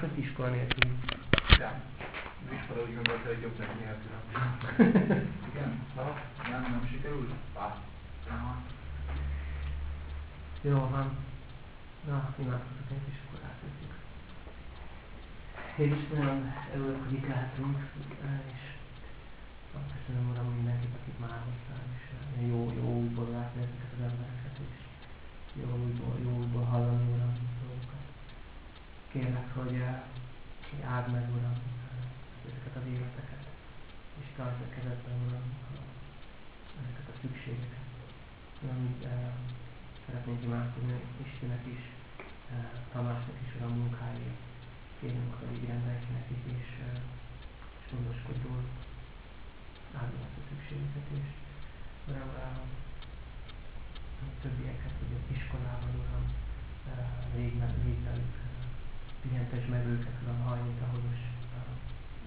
lesz iskola nélkül. Nem. Az iskola úgy gondolta, hogy jobb lesz nélkül. Igen? Ha? Nem, nem sikerült? Aha. Jó van. Na, imádkozunk egy átvesszük. Én is nagyon örülök, hogy itt lehetünk, és köszönöm Uram mindenkit, akit már hoztál, és jó, jó újból látni ezeket az embereket, és jó újból, jó újból hallani Uram. Kérlek, hogy, eh, hogy áld meg Uram eh, ezeket az életeket, és tartsd a kezedben Uram ezeket a szükségeket. Uram, szeretnénk imádkozni Istennek is, Tamásnak is Uram munkáért. Kérünk, hogy így rendelj ki nekik, és, és gondoskodj róluk áldom ezt a szükségüket, és Uram, a többieket, hogy az iskolában, Uram, légy, légy velük, pihentes meg őket, Uram, hajnít, ahogy most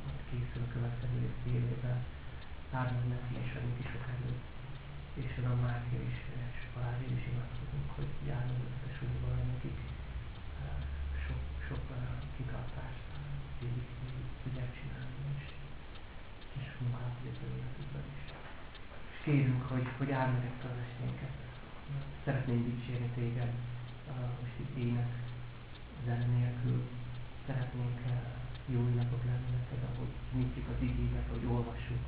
ott készül a következő fél évben. Áld meg neki, és velünk is sok erőt. És Uram, Máté is, és Balázs is imádkozunk, hogy járjon össze súlyban, nekik sok, sok kitartást végig tudják csinálni, és és munkát életükben is. És kérünk, hogy, hogy áld meg ezt az esténket. Szeretnénk dicsérni téged, most itt ének, zene nélkül. Szeretnénk uh, jó ünnepok lenni neked, ahogy nyitjuk az igéket, ahogy olvassuk.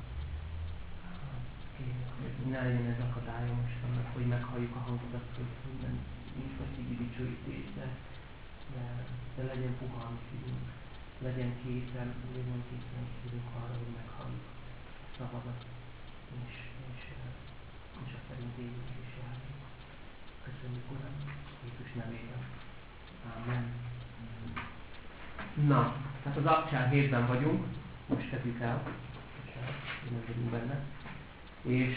Uh, kérünk, hogy ne legyen ez akadálya most annak, hogy meghalljuk a hangodat, hogy minden nincs most így dicsőítés, de, de, de legyen puha a szívünk legyen készen, legyen készen szívünk arra, hogy meghalljuk szavadat, és, és, és azt szerint éljünk és járjunk. Köszönjük, Uram, Jézus nevében. Amen. Na, tehát az Abcsár hétben vagyunk, most kezdjük el, nem vagyunk benne. És,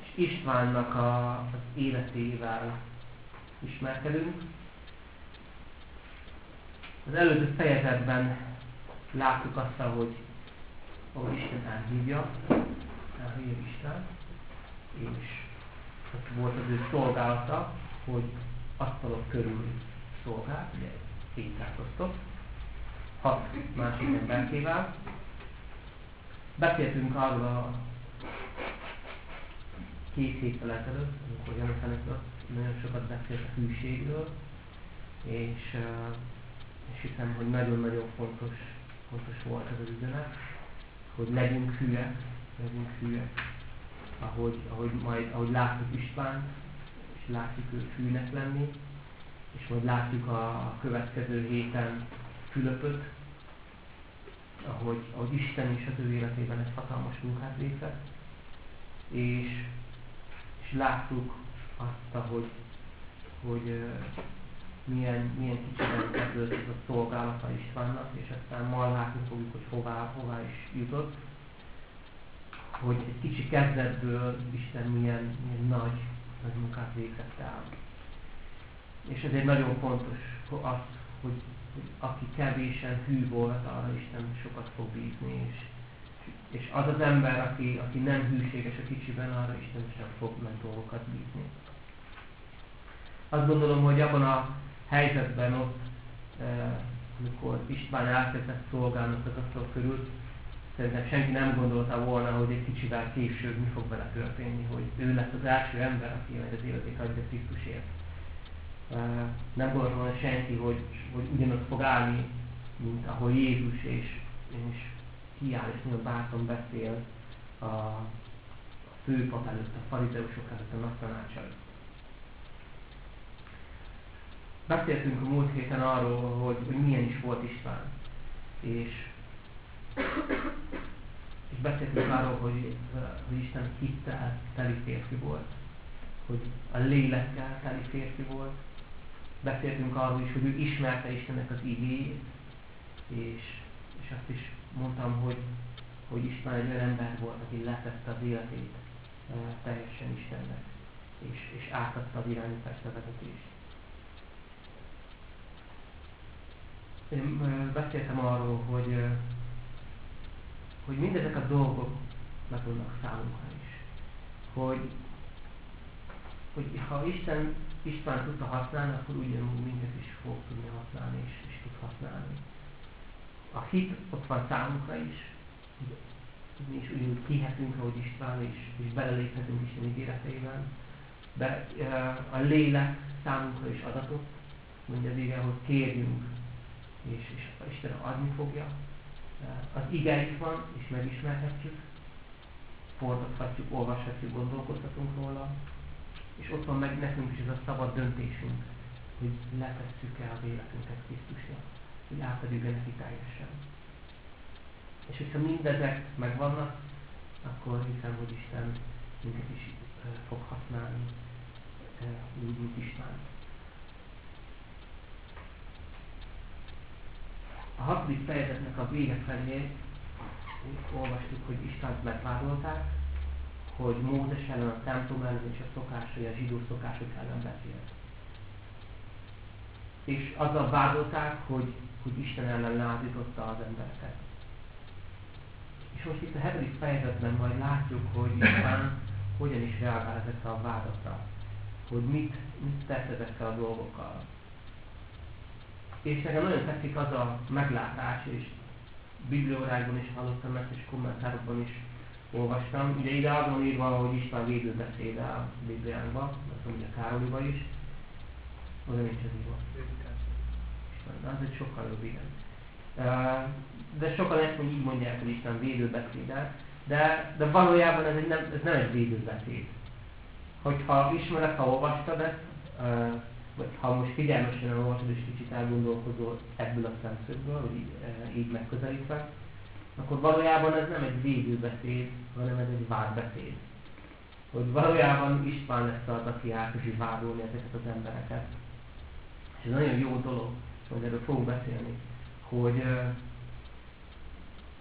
és Istvánnak a, az életével ismerkedünk, az előző fejezetben láttuk azt, hogy ahogy Isten elhívja, elhívja Isten, és ott volt az ő szolgálata, hogy asztalok körül szolgált, ugye szétálkoztott, hat másik emberkével. Beszéltünk arról a két héttel ezelőtt, amikor Jonathan nagyon sokat beszélt a hűségről, és és hiszem, hogy nagyon-nagyon fontos, fontos volt ez az üzenet, hogy legyünk hülyek, legyünk hülyek, ahogy, ahogy, majd, ahogy látjuk István, és látjuk őt hűnek lenni, és majd látjuk a következő héten Fülöpöt, ahogy, ahogy Isten is az ő életében egy hatalmas munkát végzett, és, és láttuk azt, hogy, hogy milyen, milyen kicsiben kezdődött a szolgálata Istvánnak, és aztán ma látni fogjuk, hogy hová, hová is jutott. Hogy egy kicsi kezdetből Isten milyen, milyen nagy, nagy munkát végzett el. És ezért nagyon fontos az, hogy, aki kevésen hű volt, arra Isten sokat fog bízni, és, és az az ember, aki, aki nem hűséges a kicsiben, arra Isten sem fog nagy dolgokat bízni. Azt gondolom, hogy abban a helyzetben ott, amikor István elkezdett szolgálni az asztal körül, szerintem senki nem gondolta volna, hogy egy kicsivel később mi fog vele történni, hogy ő lesz az első ember, aki majd az életét adja Krisztusért. Nem gondolta volna senki, hogy, hogy ugyanott fog állni, mint ahol Jézus, és, és kiáll és nagyon bátran beszél a, a főpap előtt, a farizeusok előtt, a nagy tanács előtt. Beszéltünk a múlt héten arról, hogy, hogy milyen is volt István. És, és beszéltünk arról, hogy, hogy Isten hittel teli férfi volt. Hogy a lélekkel teli férfi volt. Beszéltünk arról is, hogy ő ismerte Istennek az igéjét. És, és azt is mondtam, hogy, hogy István egy olyan ember volt, aki letette az életét e, teljesen Istennek. És, és átadta az irányítást, a vezetést. én beszéltem arról, hogy, hogy mindezek a dolgok megvannak számunkra is. Hogy, hogy ha Isten István tudta használni, akkor ugyanúgy minket is fog tudni használni, és, és tud használni. A hit ott van számunkra is, mi is ugyanúgy kihetünk, ahogy István, és, és beleléphetünk Isten ígéreteiben. De a lélek számunkra is adatot, mondja az ige, hogy kérjünk, és, és Isten adni fogja. Az ige itt van, és megismerhetjük, fordíthatjuk, olvashatjuk, gondolkozhatunk róla, és ott van meg nekünk is ez a szabad döntésünk, hogy letesszük-e az életünket Krisztusnak, hogy átadjuk-e neki teljesen. És hogyha mindezek megvannak, akkor hiszem, hogy Isten minket is fog használni, úgy, mint István. A hatodik fejezetnek a vége felé olvastuk, hogy Istent megvádolták, hogy Mózes ellen a templom ellen és a szokásai, a zsidó szokások ellen beszélt. És azzal vádolták, hogy, hogy Isten ellen lázította az embereket. És most itt a hetedik fejezetben majd látjuk, hogy Isten hogyan is reagál ezekre a vádakra. Hogy mit, mit tesz ezekkel a dolgokkal. És nekem nagyon tetszik az a meglátás, és bibliórákban is hallottam ezt, és kommentárokban is olvastam. Ugye ide az van írva, hogy István védőbeszéde a Bibliánkban, azt mondja Károliba is. Oda nincs az írva. Az egy sokkal jobb, igen. De sokan ezt hogy így mondják, hogy Isten védőbeszéde, de, de valójában ez, egy nem, ez nem egy védőbeszéd. Hogyha ismered, ha olvastad ezt, vagy ha most figyelmesen olvasod és kicsit elgondolkozol ebből a szemszögből, hogy így, így megközelítve, akkor valójában ez nem egy védőbeszéd, hanem ez egy várbeszéd. Hogy valójában István lesz az, aki elkezdi vádolni ezeket az embereket. És ez nagyon jó dolog, hogy erről fogunk beszélni, hogy,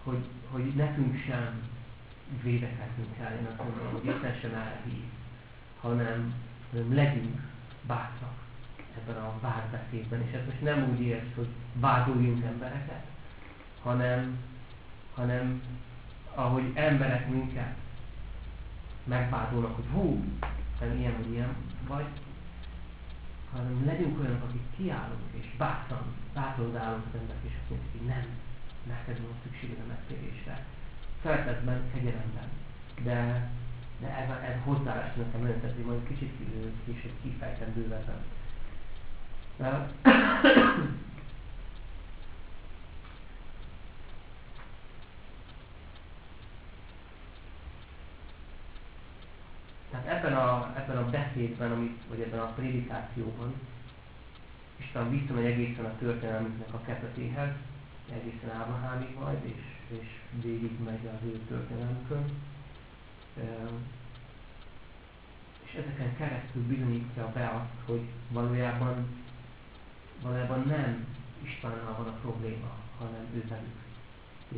hogy, hogy nekünk sem védekeznünk kell, én azt mondom, hogy Isten sem erre hív, hanem, hanem legyünk bátrak ebben a várbeszédben, és ezt most nem úgy érsz, hogy vádoljunk embereket, hanem hanem ahogy emberek minket megvádolnak, hogy hú, te ilyen vagy ilyen vagy, hanem legyünk olyanok, akik kiállunk és bátran, állunk az emberek, és azt mondjuk, hogy nem, neked van szükséged a megtérésre. Szeretetben, kegyelemben. De, de ez, a, ez a hozzáállás nekem nagyon tetszik, majd kicsit később kifejtem bővebben. Tehát ebben a, ebben a beszédben, amit, vagy ebben a prédikációban, Isten visszamegy egészen a történelmünknek a kepetéhez, egészen Ábrahámig majd, és, és végig megy az ő történelmükön. És ezeken keresztül bizonyítja be azt, hogy valójában, valójában nem Istvánnal van a probléma, hanem ő velük.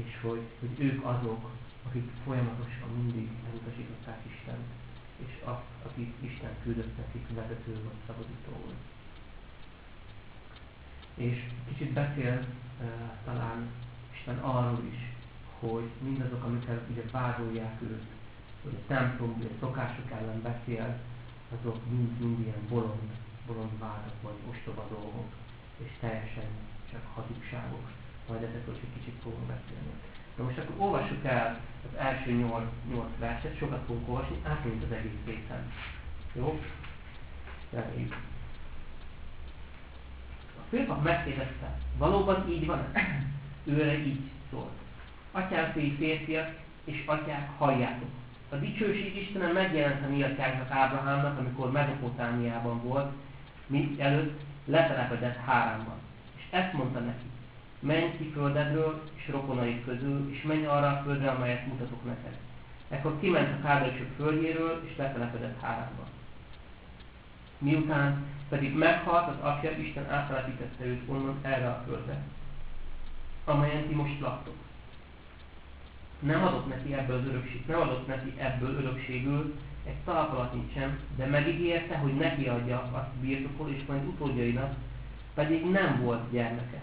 És hogy, hogy ők azok, akik folyamatosan mindig elutasították Istent és azt, akit Isten küldött nekik vezető vagy szabadítóul. És kicsit beszél uh, talán Isten arról is, hogy mindazok, amikkel ugye vádolják őt, hogy a templom, vagy a szokások ellen beszél, azok mind-mind ilyen bolond, bolond vádak, vagy ostoba dolgok, és teljesen csak hazugságok. Majd ezekről is egy kicsit fogunk beszélni. Na most akkor olvassuk el az első nyolc, nyolc verset, sokat fogunk olvasni, átmegyünk az egész részen. Jó? Reméljük. A főpap megkérdezte, valóban így van? Őre így szólt. Atyám fél férfiak, és atyák, halljátok. A dicsőség Istenem megjelent a mi atyáknak Ábrahámnak, amikor Mezopotámiában volt, mint előtt letelepedett Háránban. És ezt mondta neki, menj ki földedről és rokonaid közül, és menj arra a földre, amelyet mutatok neked. Ekkor kiment a kádaisok földjéről, és letelepedett Háránba. Miután pedig meghalt az apja, Isten áttelepítette őt onnan erre a földre, amelyen ti most laktok. Nem adott neki ebből az örökség, nem adott neki ebből örökségül egy talapalatit sem, de megígérte, hogy neki adja azt birtokol, és majd utódjainak, pedig nem volt gyermeke.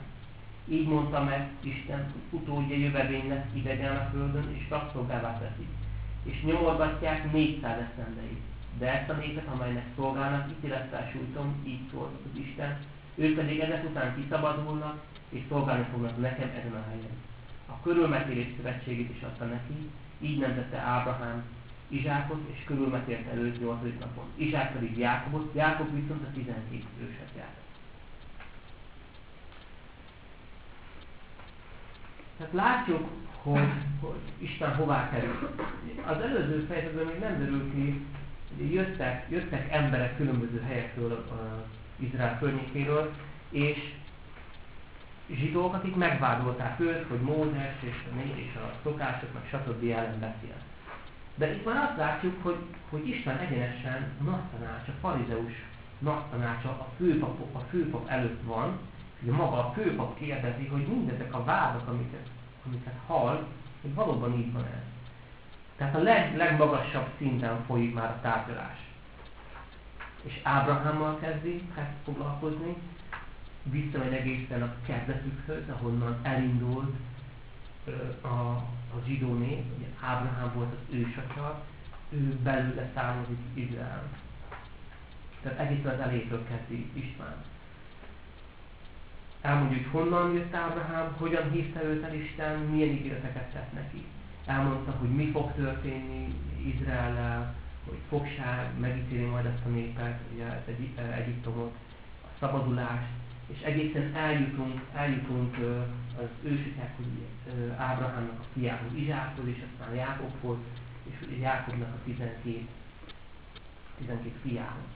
Így mondta meg Isten, utódja jövevénynek idegen a földön, és rabszolgává teszik, és nyomorgatják 400 eszendeit. De ezt a népet, amelynek szolgálnak, ítélettel sújtom, így szólt az Isten, ők pedig ezek után kiszabadulnak, és szolgálni fognak nekem ezen a helyen. A körülmetélés szövetségét is adta neki, így nemzette Ábrahám Izsákot, és körülmetélte őt nyolcadik napon. Izsák pedig Jákobot, Jákob viszont a 12 őset járt. Tehát látjuk, hogy, hogy Isten hová kerül. Az előző fejezetben még nem derül ki, hogy jöttek, jöttek emberek különböző helyekről, uh, Izrael környékéről, és zsidók, akik megvádolták őt, hogy Mózes és a, és a szokások, meg stb. ellen beszél. De itt már azt látjuk, hogy, hogy Isten egyenesen a nagy tanács, a farizeus nagy tanácsa a főpap, a főpap előtt van, hogy maga a főpap kérdezi, hogy mindezek a vádak, amiket, amiket hall, hogy valóban így van ez. Tehát a leg, legmagasabb szinten folyik már a tárgyalás. És Ábrahámmal kezdi ezt foglalkozni, visszamegy egészen a kezdetükhöz, ahonnan elindult a, a zsidó nép, ugye Ábrahám volt az ősatja, ő belőle származik Izrael. Tehát egészen az elejétől kezdi István. Elmondja, hogy honnan jött Ábrahám, hogyan hívta őt el Isten, milyen ígéreteket tett neki. Elmondta, hogy mi fog történni Izraellel, hogy fogság megítéli majd ezt a népet, ugye egy, Egyiptomot, a szabadulást, és egészen eljutunk, eljutunk az ősitekhoz, Ábrahámnak a fiához, Izsákhoz, és aztán Jákobhoz, és Jákobnak a 12, 12 fiához.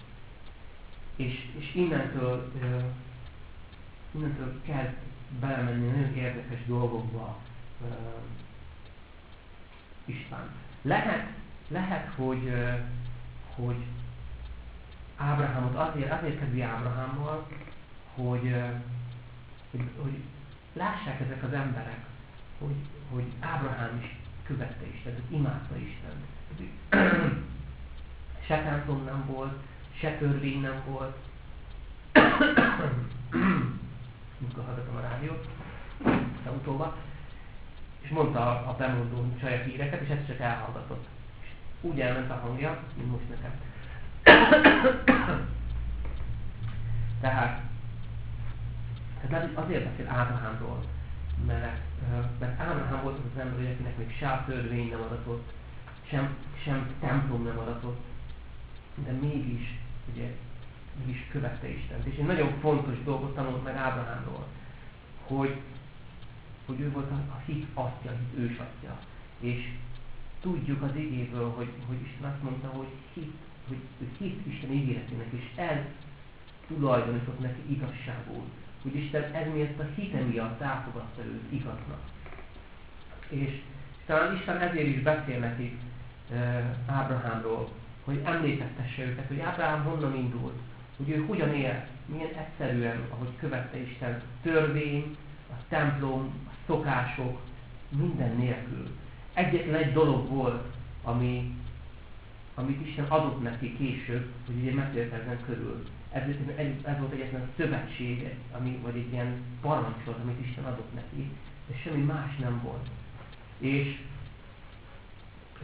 És, és innentől, innentől kezd belemenni nagyon érdekes dolgokba István. Lehet, lehet hogy, hogy Ábrahámot azért, azért kezdi Ábrahámmal, hogy, hogy, hogy lássák ezek az emberek, hogy, hogy Ábrahám is követte Istent, imádta Istent. Se templom nem volt, se törvény nem volt. Mikor hallgatom a rádiót, autóba, és mondta a bemondó saját híreket, és ezt csak elhallgatott. És úgy elment a hangja, mint most nekem. Tehát tehát azért beszél Ábrahámról, mert, mert Ábrahám volt az az ember, akinek még se törvény nem adatott, sem, sem templom nem adatott, de mégis, ugye, mégis követte Istent. És egy nagyon fontos dolgot tanult meg Ábrahámról, hogy, hogy ő volt a, hit atya, a hit ősatja. És tudjuk az igéből, hogy, hogy Isten azt mondta, hogy hit, hogy ő hit Isten ígéretének, és ez tulajdonított neki igazságul hogy Isten ez miatt a hite miatt elfogadta őt igaznak. És talán Isten ezért is beszél neki e, Ábrahámról, hogy emlékeztesse őket, hogy Ábrahám honnan indult, hogy ő hogyan él, milyen egyszerűen, ahogy követte Isten törvény, a templom, a szokások, minden nélkül. Egyetlen egy dolog volt, ami, amit Isten adott neki később, hogy ugye megtérkezzen körül ez, ez volt egyetlen szövetség, ami, vagy egy ilyen parancsot, amit Isten adott neki, de semmi más nem volt. És,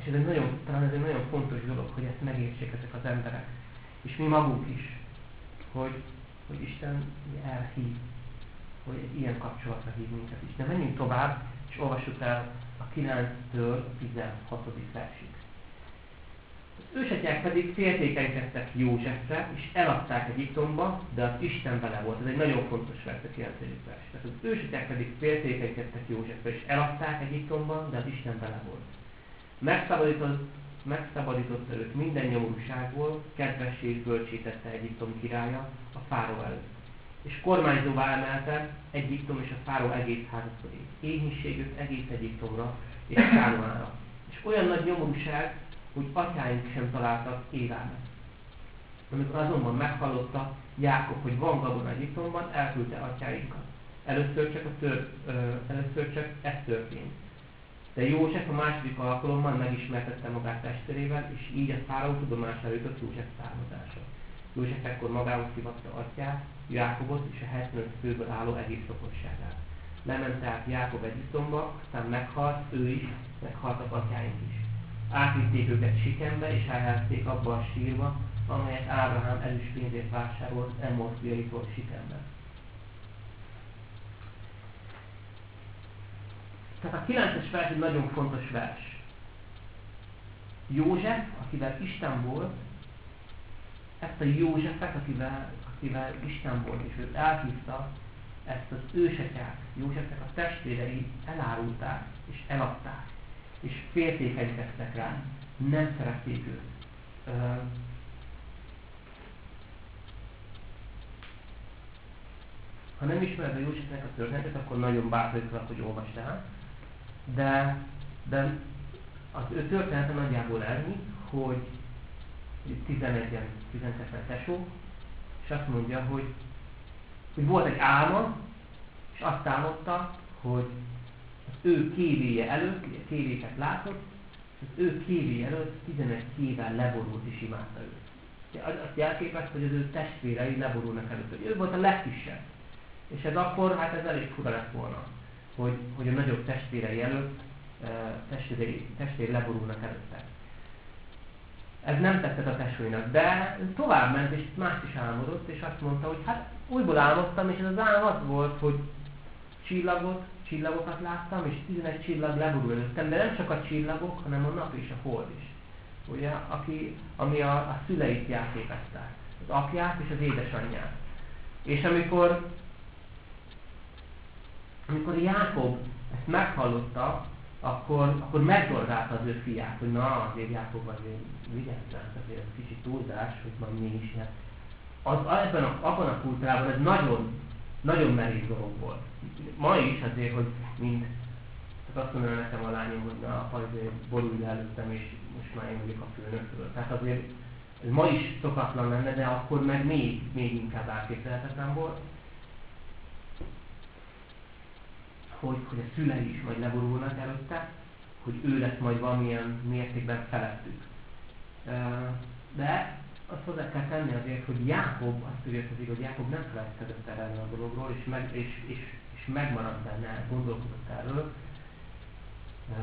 és ez egy nagyon, talán ez egy nagyon fontos dolog, hogy ezt megértsék ezek az emberek. És mi magunk is, hogy, hogy Isten elhív, hogy egy ilyen kapcsolatra hív minket is. De menjünk tovább, és olvassuk el a 9-től a 16. versig. Az ősetyák pedig féltékenykedtek Józsefre, és eladták Egyiptomba, de az Isten vele volt. Ez egy nagyon fontos vers, a 9. vers. Tehát az ősetyák pedig féltékenykedtek Józsefre, és eladták Egyiptomba, de az Isten vele volt. Megszabadított, megszabadította őt minden nyomorúságból, kedvessé és bölcsítette Egyiptom királya a fáró előtt. És kormányzóvá emelte Egyiptom és a fáró egész házat Éhínségük egész Egyiptomra és Kánoára. És olyan nagy nyomorúság, hogy atyáink sem találtak életet. Amikor azonban meghallotta Jákob, hogy van gabona Egyiptomban, elküldte atyáinkat. Először csak, a tör, ö, először csak ez történt. De József a második alkalommal megismertette magát testvérével, és így a fáraó tudomására jutott József származása. József ekkor magához hívatta atyát, Jákobot és a 75 főből álló egész lakosságát. Lement tehát Jákob Egyiptomba, aztán meghalt ő is, meghaltak atyáink is. átvitték őket Sikembe, és elhelyezték abba a sírba, amelyet Ábrahám ezüst pénzét vásárolt Emmorfiaitól Sikembe. Tehát a 9-es vers egy nagyon fontos vers. József, akivel Isten volt, ezt a Józsefet, akivel, akivel Isten volt, és őt elhívta, ezt az ősetyák, Józsefnek a testvérei elárulták, és eladták, és féltékenykedtek rá, nem szerették őt. ha nem ismered a Józsefnek a történetet, akkor nagyon bátorítalak, hogy olvasd el. De, de az ő története nagyjából ennyi, hogy 11-en, 12-en tesó, és azt mondja, hogy, hogy volt egy álma, és azt álmodta, hogy az ő kévéje előtt, ugye kévéket látott, és az ő kévéje előtt 11 kével leborult és imádta őt. Azt jelképezte, hogy az ő testvérei leborulnak előtt, hogy ő volt a legkisebb. És ez akkor, hát ez elég fura lett volna, hogy, hogy a nagyobb testvérei előtt testvérei, testvér leborulnak előtte. Ez nem tetszett a testvérnek, de tovább ment, és más is álmodott, és azt mondta, hogy hát újból álmodtam, és ez az álom az volt, hogy csillagot, csillagokat láttam, és 11 csillag leborul előttem, de nem csak a csillagok, hanem a nap és a hold is. Ugye, aki, ami a, a szüleit jelképezte, az apját és az édesanyját. És amikor, amikor Jákob ezt meghallotta, akkor, akkor megdorgálta az ő fiát, hogy na, azért Jákob azért vigyázzál, azért ez kicsit túlzás, hogy ma mi is az, ebben a, abban a kultúrában ez nagyon, nagyon merész dolog volt. Ma is azért, hogy mint tehát azt mondja nekem a lányom, hogy na, azért borulj előttem, és most már én vagyok a főnökről. Tehát azért ez ma is szokatlan lenne, de akkor meg még, még inkább elképzelhetetlen volt. Hogy, hogy a szülei is majd leborulnak előtte, hogy ő lesz majd valamilyen mértékben felettük. De azt hozzá kell tenni azért, hogy Jákob, azt tudjuk, hogy Jákob nem feledkezett erről a dologról, és, meg, és, és, és megmaradt benne, gondolkodott erről.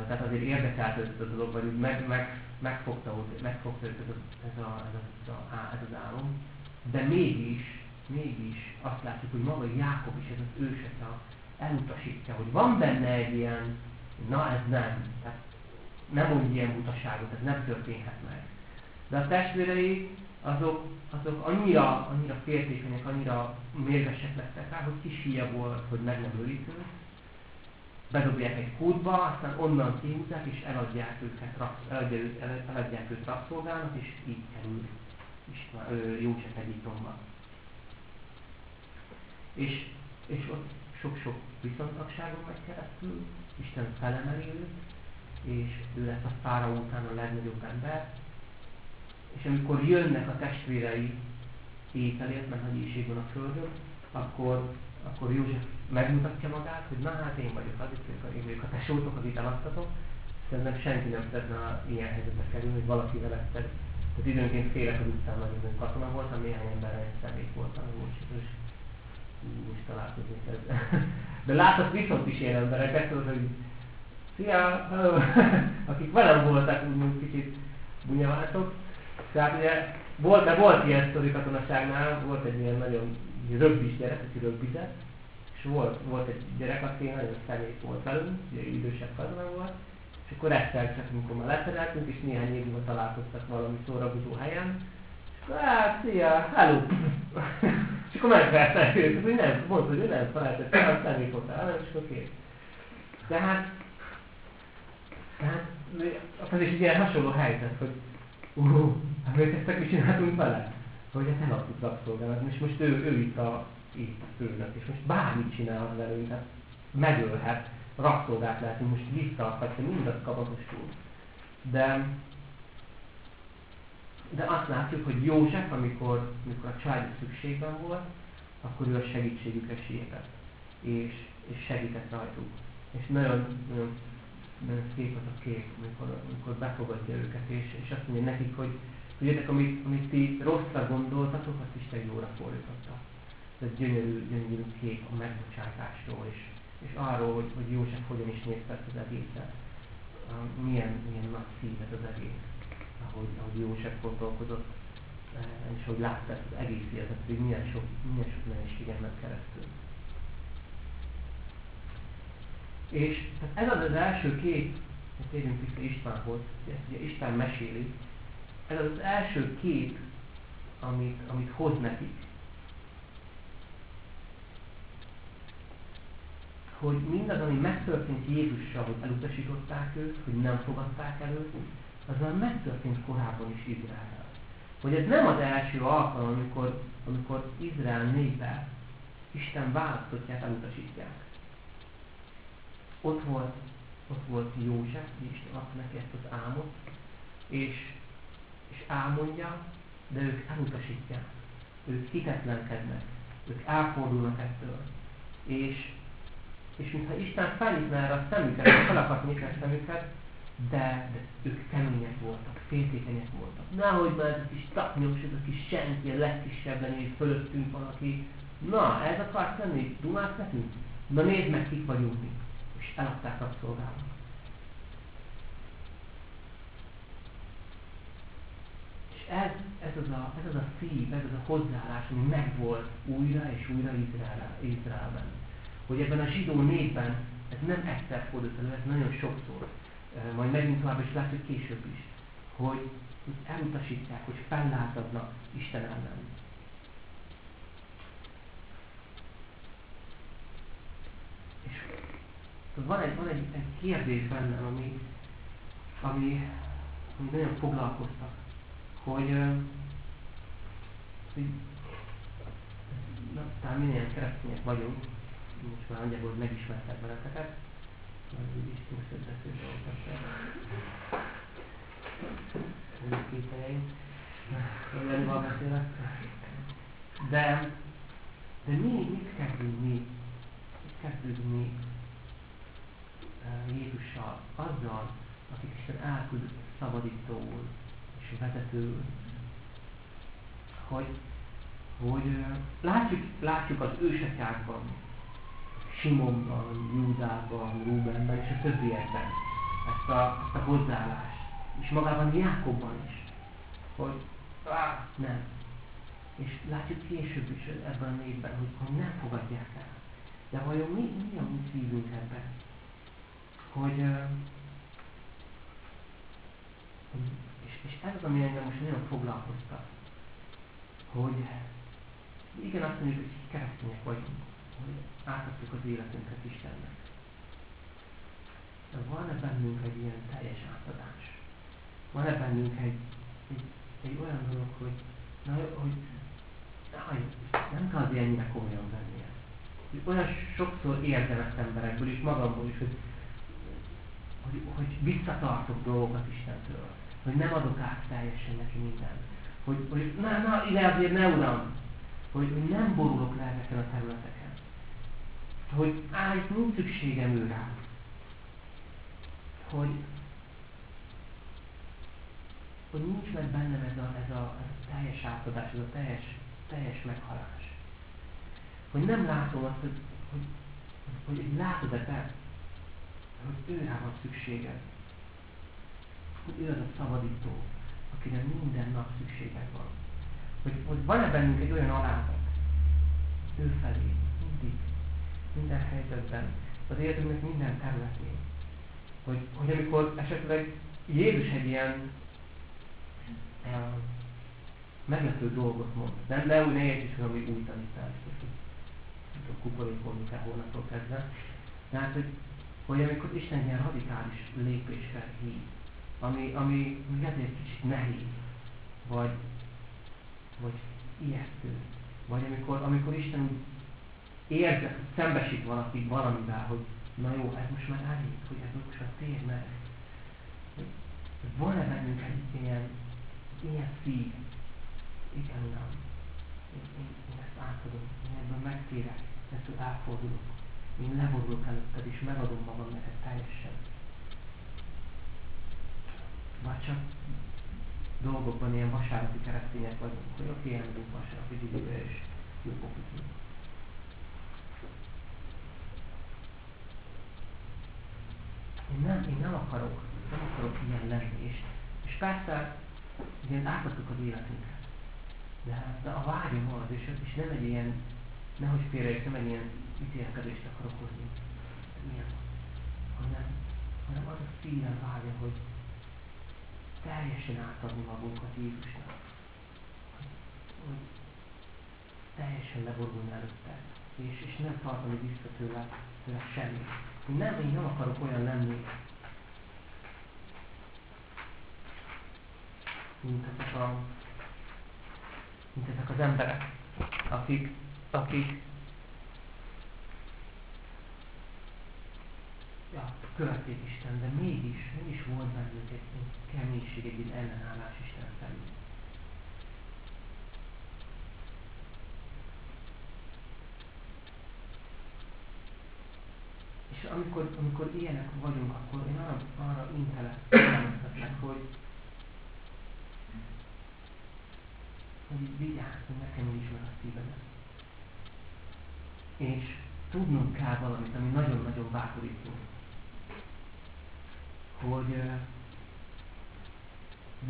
Tehát azért érdekelt őt a dolog, vagy meg, meg, megfogta, megfogta őt ez, a, ez, a, ez, a, ez, ez az álom. De mégis, mégis azt látjuk, hogy maga Jákob is ez az őset a, elutasítja, hogy van benne egy ilyen, na ez nem, tehát nem mondj ilyen butaságot, ez nem történhet meg. De a testvérei azok, azok annyira, annyira féltékenyek, annyira mérgesek lettek rá, hogy kis volt, hogy meg nem ölik őt, bedobják egy kútba, aztán onnan kihúzzák és eladják őket, eladják, eladják őt rabszolgának, és így kerül István, József Egyiptomba. És, és ott sok-sok viszontagságon megy keresztül, Isten felemeli őt, és ő lesz a fára után a legnagyobb ember, és amikor jönnek a testvérei ételért, mert nagy éjség van a földön, akkor, akkor József megmutatja magát, hogy na hát én vagyok az, én vagyok a tesótok, az itt eladtatok. Szerintem senki nem szeretne ilyen helyzetbe kerülni, hogy valaki vele Tehát időnként félek az utcán, nagyon katona voltam, néhány emberrel egy személy voltam, és most találkozni ezzel. De látok viszont is ilyen embereket, hogy szia, hello, akik velem voltak, úgymond kicsit bunyaváltok. Tehát ugye volt, de volt ilyen sztori katonaságnál, volt egy ilyen nagyon röbbis gyerek, aki röbbizett, és volt, volt egy gyerek, aki nagyon személy volt velünk, ugye idősebb katona volt, és akkor egyszer csak, amikor már leszereltünk, és néhány év múlva találkoztak valami szórakozó helyen, Hát, szia, hello! és akkor megverte őt, hogy nem, mondta, hogy ő nem felejtett el, aztán még hozzá, nem, és akkor kész. Tehát, tehát az is egy ilyen hasonló helyzet, hogy uh, emlékeztek, mit csináltunk vele? Hogy hát eladtuk rabszolgálat, és most ő, ő itt a, itt a főnök, és most bármit csinál velünk, tehát megölhet, rabszolgát lehetünk, most visszaadhatja, mindazt kapatos De de azt látjuk, hogy József, amikor, amikor a család szükségben volt, akkor ő a segítségükre sietett, és, és segített rajtuk. És nagyon, nagyon, nagyon szép az a kép, amikor, amikor befogadja őket, és, és azt mondja nekik, hogy tudjátok, amit, amit ti rosszra gondoltatok, azt Isten jóra fordította. Ez egy gyönyörű, gyönyörű kép a megbocsátásról, és, és arról, hogy, hogy József hogyan is nézte az egészet. milyen, milyen nagy szív ez az egész, ahogy, ahogy József gondolkodott, és hogy látta ezt az egész életet, hogy milyen sok, milyen sok nehézségen ment keresztül. És tehát ez az az első kép, térjünk vissza Istvánhoz, ezt ugye István meséli, ez az, az első kép, amit, amit hoz nekik. Hogy mindaz, ami megtörtént Jézussal, hogy elutasították őt, hogy nem fogadták el őt, az már megtörtént korábban is Izrael. Hogy ez nem az első alkalom, amikor, amikor Izrael népe Isten választottját elutasítják. Ott volt, ott volt József, Isten adta neki ezt az álmot, és, és álmodja, de ők elutasítják. Ők hitetlenkednek, ők elfordulnak ettől. És, és mintha Isten felnyitna erre a szemüket, fel akart nyitni a szemüket, de, de ők kemények voltak, féltékenyek voltak. Nehogy már ez a kis taknyos, ez a kis senki, a legkisebben él fölöttünk valaki. Na, ez akar tenni, dumálsz nekünk? Na nézd meg, kik vagyunk mi. És eladták a szolgálat. ez, ez, az a, ez az a szív, ez az a hozzáállás, ami megvolt újra és újra Izrael, Izraelben. Hogy ebben a zsidó népben ez nem egyszer fordult elő, ez nagyon sokszor. Majd megint tovább, és látjuk később is, hogy, hogy elutasítják, hogy fellázadnak Isten ellen. És van egy, van egy, egy kérdés bennem, ami, ami, ami nagyon foglalkoztat hogy, hogy na, talán minél keresztények vagyunk, most már nagyjából megismertek benneteket, De, de mi, mit kezdünk mi? Mit kezdünk mi Jézussal? Azzal, akik Isten elküldött szabadítóul, és vezető, hogy, hogy látjuk, látjuk az ősatyákban, Simonban, Júdában, Rubenben és a többiekben ezt a, ezt a hozzáállást. És magában Jákobban is, hogy á, nem. És látjuk később is ebben a névben, hogy, hogy nem fogadják el. De vajon mi, mi a mi szívünk ebben? Hogy, hogy és ez az, ami engem most nagyon foglalkoztat. Hogy igen, azt mondjuk, hogy keresztények vagyunk, átadtuk az életünket Istennek. De van-e bennünk egy ilyen teljes átadás? Van-e bennünk egy, egy, egy olyan dolog, hogy, na, hogy na, nem kell az ennyire komolyan venni ezt. Olyan sokszor érzem ezt emberekből is, magamból is, hogy, hogy, hogy visszatartok dolgokat Istentől hogy nem adok át teljesen neki mindent. Hogy, hogy na, na, ide azért ne uram, hogy, hogy nem borulok le ezeken a területeken. Hogy á, itt nincs szükségem ő rá. Hogy, hogy nincs meg bennem ez a, ez a, ez a teljes átadás, ez a teljes, teljes meghalás. Hogy nem látom azt, hogy, hogy, hogy, látod-e te, hogy őrá van szükséged hogy ő az a szabadító, akire minden nap szükséged van. Hogy, hogy van-e bennünk egy olyan alázat, ő felé, minden helyzetben, az életünknek minden területén. Hogy, hogy amikor esetleg Jézus egy ilyen uh, meglepő dolgot mond, nem, ne úgy ne értsük, ami új tanítás, hogy a kukorékolni kell hónaptól kezdve, tehát, hogy, hogy amikor Isten ilyen radikális lépésre hív, ami, ami egy kicsit nehéz, vagy, vagy ijesztő, vagy amikor, amikor Isten érzi, szembesít valaki valamivel, hogy na jó, ez most már elég, hogy ez most már tér meg. Van-e bennünk egy ilyen, ilyen szív? Igen, nem. Én, én, én ezt átadom, én ebben megtérek, ettől elfordulok. Én leborulok előtted, és megadom magam neked teljesen vagy csak dolgokban ilyen vasárnapi keresztények vagyunk, hogy okay, elmegyünk vasárnapi időre, és jópofizunk. Én nem, én nem akarok nem akarok ilyen lenni. És, és persze, igen, átadtuk az életünket. De, de a vágyom az, és, és nem egy ilyen, nehogy félreérts, nem egy ilyen ítélkedést akarok hozni. Milyen? Hanem, hanem az a szívem vágya, hogy teljesen átadni magunkat Jézusnak. Hogy, hogy teljesen leborulni előtte, és, és nem tartani vissza tőle, tőle semmit. Nem, én nem akarok olyan lenni, mint ezek, a, mint ezek az emberek, akik, akik ja, követték Isten, de mégis, mégis volt bennük egy, egy keménység, egy ellenállás Isten Amikor, amikor ilyenek vagyunk, akkor én arra, arra intelek, hogy, hogy vigyázz, hogy nekem is meg a szívemet. És tudnunk kell valamit, ami nagyon-nagyon bátorító. Hogy uh,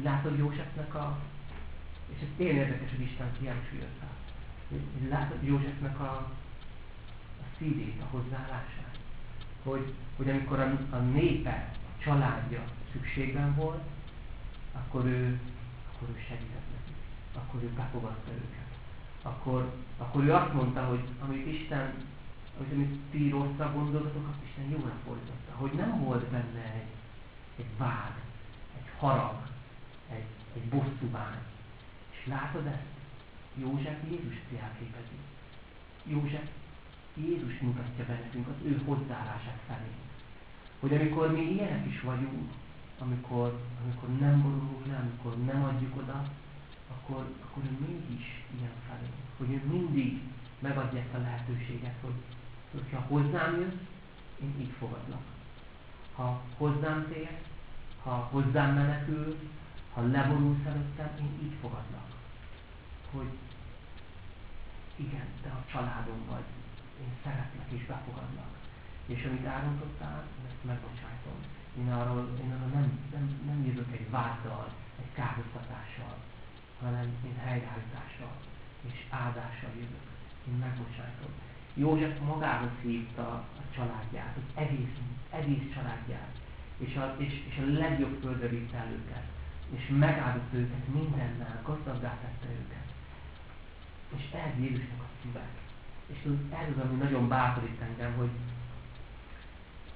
látod Józsefnek a, és ez tényleg érdekes, hogy Isten kihangsúlyozta, látod Józsefnek a, a szívét, a hozzáállását. Hogy, hogy amikor a, a népe, a családja szükségben volt, akkor ő, akkor ő segített nekik. Akkor ő befogadta őket. Akkor, akkor ő azt mondta, hogy amit Isten hogy amit ti rosszra gondoltatok, azt Isten jóra fordította. Hogy nem volt benne egy, egy vád, egy harag, egy, egy bosszúvány. És látod ezt? József Jézus jelképezi. József Jézus mutatja be az ő hozzáállását felé. Hogy amikor mi ilyenek is vagyunk, amikor, amikor nem borulunk le, amikor nem adjuk oda, akkor, akkor ő mégis ilyen felé. Hogy ő mindig megadja ezt a lehetőséget, hogy hogyha hozzám jössz, én így fogadlak. Ha hozzám tér, ha hozzám menekül, ha leborulsz előttem, én így fogadlak. Hogy igen, te a családom vagy, én szeretlek és befogadlak. És amit elrontottál, ezt megbocsájtom. Én arról, én arról nem, nem, nem jövök egy váddal, egy kárhoztatással, hanem én helyreállítással és áldással jövök. Én megbocsájtom. József magához hívta a családját, az egész, egész családját, és a, és, és a legjobb földre vitte el őket, és megáldott őket mindennel, gazdaggá tette őket. És ez Jézusnak a szíve. És ez az, ami nagyon bátorít engem, hogy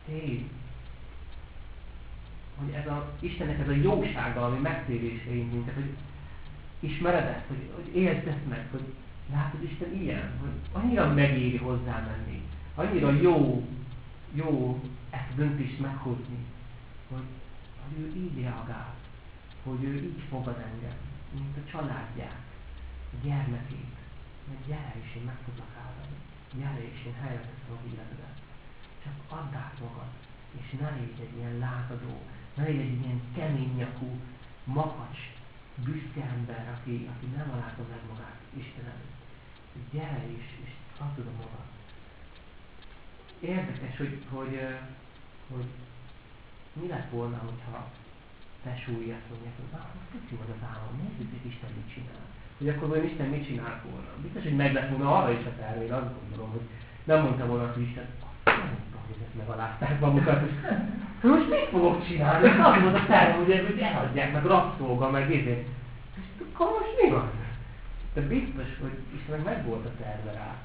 hé, hogy ez a, Istennek ez a jósága, ami megtérésre minket, hogy ismered ezt, hogy, hogy érzed ezt meg, hogy Látod, Isten ilyen, hogy annyira megéri hozzá menni, annyira jó, jó ezt a döntést meghozni, hogy, hogy ő így reagál, hogy ő így fogad engem, mint a családját, a gyermekét, mert gyere és én meg foglak áldani, gyere és én helyre teszem az életedet. Csak add át magad, és ne légy egy ilyen lázadó, ne légy egy ilyen kemény nyakú, makacs, büszke ember, aki, aki nem alázza meg magát Isten előtt gyere is, és adod a magad. Érdekes, hogy, hogy, hogy mi lett volna, hogyha tesói azt mondják, hogy ah, pici vagy az állam, nézzük, hogy Isten mit csinál. Hogy akkor vajon Isten mit csinál volna. Biztos, hogy meg lett volna arra is a terve, én azt gondolom, hogy nem mondta volna azt, hogy Isten, nem tudom, hogy ezt megalázták magukat, és most mit fogok csinálni? Az volt a terve, hogy, hogy elhagyják, meg rabszolga, meg ezért. Akkor most mi van? De biztos, hogy Istennek meg volt a terve rá,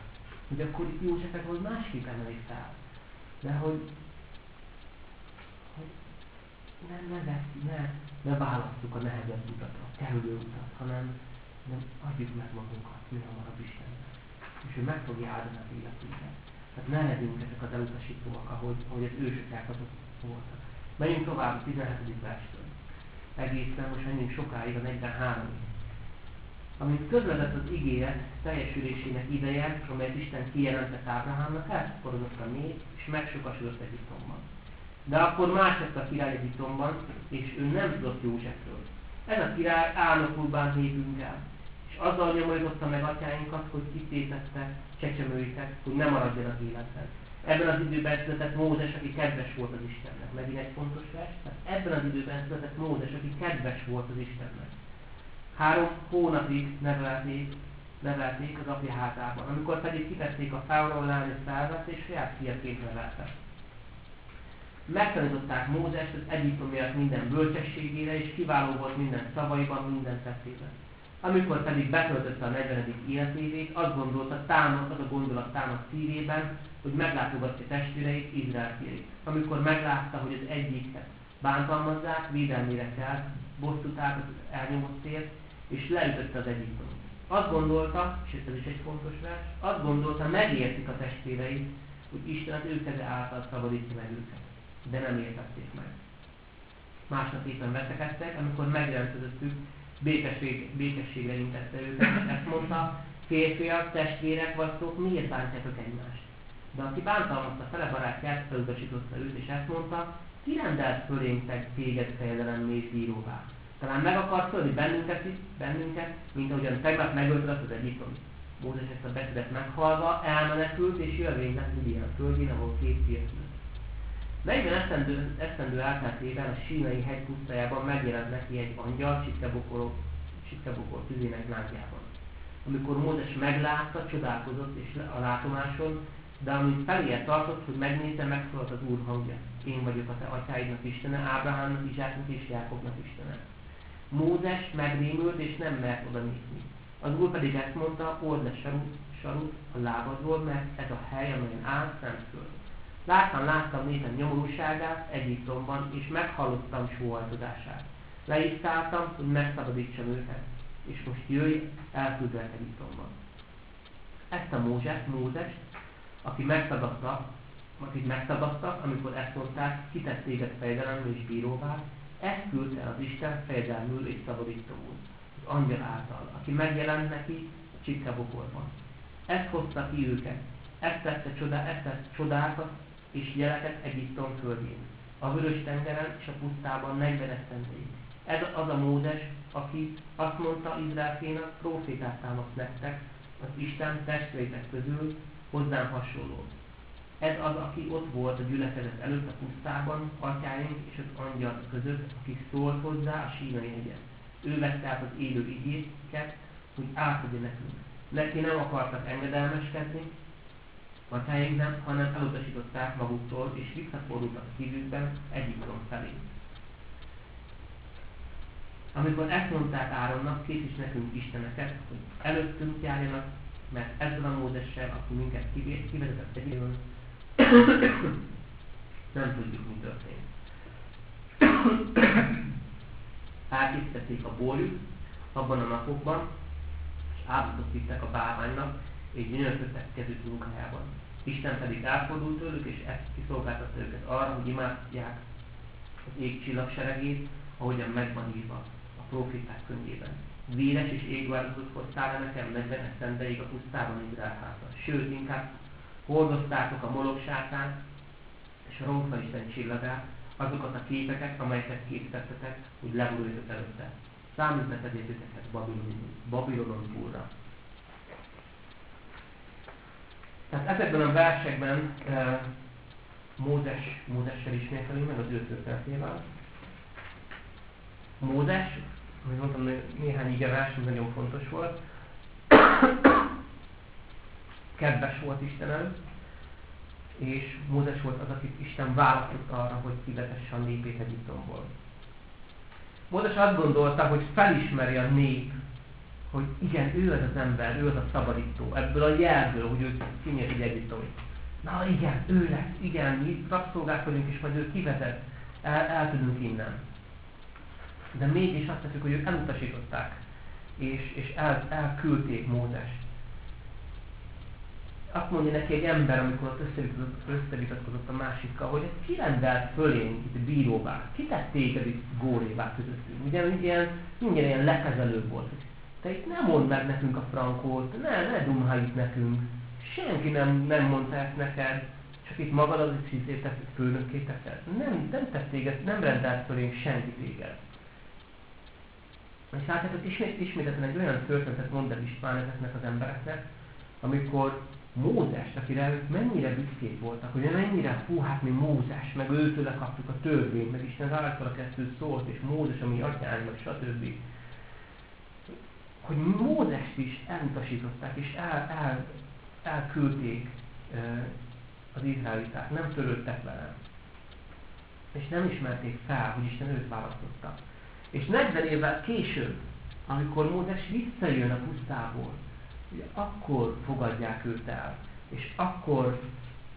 hogy akkor Józsefet majd másképp emeli fel. De hogy, hogy ne, ne, ne, ne választjuk a nehezebb utat, a kerülő utat, hanem nem adjuk meg magunkat mi hamarabb Istennek. És ő meg fogja áldani az életünket. Tehát ne legyünk ezek az elutasítóak, ahogy, ahogy az ősök elkapott voltak. Menjünk tovább a 17. verstől. Egészen most menjünk sokáig a 43-ig amint közvetett az ígéret teljesülésének ideje, amelyet Isten kijelentett Ábrahámnak, elszaporodott a nép, és megsokasodott Egyiptomban. De akkor más lett a király Egyiptomban, és ő nem tudott Józsefről. Ez a király álnokul bánt népünkkel, és azzal nyomorította meg atyáinkat, hogy kitétette csecsemőiket, hogy nem maradjanak életben. Ebben az időben született Mózes, aki kedves volt az Istennek. Megint egy fontos vers. Tehát ebben az időben született Mózes, aki kedves volt az Istennek. Három hónapig nevelték, nevelték az apja hátában, amikor pedig kitették a fáról lányos százat, és saját fiaként nevelte. Megtanították Mózest az egyiptomiak minden bölcsességére, és kiváló volt minden szavaiban, minden tettében. Amikor pedig betöltötte a 40. életévét, azt gondolta, támad, az a gondolat támad szívében, hogy meglátogatja testvéreit, Izrael fiait. Amikor meglátta, hogy az egyiket bántalmazzák, védelmére kell, bosszút állt az elnyomott és leütötte az egyiptomot. Azt gondolta, és ez is egy fontos vers, azt gondolta, megértik a testvéreit, hogy Isten az ő keze által szabadítja meg őket. De nem értették meg. Másnap éppen veszekedtek, amikor megjelent békesség, békességre intette őket, ezt mondta, férfiak, testvérek vagytok, miért bántjátok egymást? De aki bántalmazta fele barátját, felutasította őt, és ezt mondta, ki rendelt fölénk téged fejedelem és bíróvá? Talán meg akar fölni bennünket, bennünket, mint ahogyan tegnap megöltött az egyiptom. Mózes ezt a beszédet meghalva, elmenekült és jövőn lett Midian földjén, ahol két fia 40 esztendő, esztendő elteltében a sínai hegy pusztájában megjelent neki egy angyal csikkebokor tüzének lágyában. Amikor Mózes meglátta, csodálkozott és a látomáson, de amint feléje tartott, hogy megnézze, megszólalt az Úr hangja. Én vagyok a te atyáidnak Istene, Ábrahámnak, Izsáknak és Jákobnak Istene. Mózes megrémült és nem mert oda nézni. Az Úr pedig ezt mondta, old le sarut, sarut a lábadról, mert ez a hely, amelyen áll, szent föld. Láttam, láttam nézem nyomorúságát Egyiptomban, és meghallottam sóhajtozását. Le is szálltam, hogy megszabadítsam őket, és most jöjj, elküldlek Egyiptomban. Ezt a Mózes, Mózes, aki megtagadta, akit megtagadtak, amikor ezt mondták, kitett téged fejdelemű és bíróvá, ezt küldte az Isten fejedelmül és szabadítóul, az angyal által, aki megjelent neki a csikkabokorban. Ezt hozta ki őket, ezt tette, csodá, ezt tette csodákat és jeleket Egyiptom földjén, a vörös tengeren és a pusztában 40 esztendeig. Ez az a Mózes, aki azt mondta Izraelfénak, profétát támaszt nektek, az Isten testvétek közül hozzám hasonló. Ez az, aki ott volt a gyülekezet előtt a pusztában, atyáink és az angyal között, aki szólt hozzá a sínai hegyen. Ő vette át az élő igéket, hogy átadja nekünk. Neki nem akartak engedelmeskedni, atyáink nem, hanem elutasították maguktól, és visszafordultak szívükben Egyiptom felé. Amikor ezt mondták Áronnak, készíts nekünk isteneket, hogy előttünk járjanak, mert ezzel a Mózessel, aki minket kivezetett egyéből, nem tudjuk, mi történt. Elkészítették a borjút abban a napokban, és áldozatot a bálványnak, és gyönyörködtek kezük munkájában. Isten pedig elfordult tőlük, és ezt kiszolgáltatta őket arra, hogy imádják az ég csillagseregét, ahogyan meg van írva a proféták könyvében. Véres és égváltozott hoztál nekem 40 esztendeig a pusztában Izrael háza. Sőt, inkább hordoztátok a molokságát és a romfa Isten csillagát, azokat a képeket, amelyeket készítettetek, hogy leboruljatok előtte. Számít ne Babilon, Babilonon túlra. Tehát ezekben a versekben e, Mózes, Mózessel ismételi meg az ő történetével. Mózes, ahogy mondtam, néhány ige vers, nagyon fontos volt. Kedves volt Isten előtt, és Mózes volt az, akit Isten választott arra, hogy kivetesse a népét Egyiptomból. Mózes azt gondolta, hogy felismeri a nép hogy igen, ő az az ember, ő az a szabadító, ebből a jelből, hogy ő kinyílt egy Egyiptomi. Na igen, ő lesz, igen, mi rabszolgák vagyunk, és majd ő kivezet, el, el tudunk innen. De mégis azt hiszük, hogy ők elutasították, és, és el, elküldték Mózest. Azt mondja neki egy ember, amikor ott összevitatkozott a másikkal, hogy ki rendelt fölénk itt bíróvá, ki tett téged itt górévá közöttünk. Ugye ilyen, minden ilyen lekezelő volt, hogy te itt nem mondd meg nekünk a frankót, ne, ne dumhálj nekünk. Senki nem, nem mondta ezt neked, csak itt magad az is hiszét főnökké teszed. Nem, nem tett téged, nem rendelt fölénk senki téged. És látjátok, ismét, ismételten egy olyan történetet mond el István ezeknek az embereknek, amikor Mózes, akire ők mennyire büszkék voltak, hogy mennyire, hú, hát mi Mózes, meg őtőle kaptuk a törvényt, meg Isten által keresztül szólt, és Mózes, ami atyánk, meg stb. Hogy Mózest is elutasították, és el, el, elküldték az izraeliták, nem törődtek vele. És nem ismerték fel, hogy Isten őt választotta. És 40 évvel később, amikor Mózes visszajön a pusztából, akkor fogadják őt el, és akkor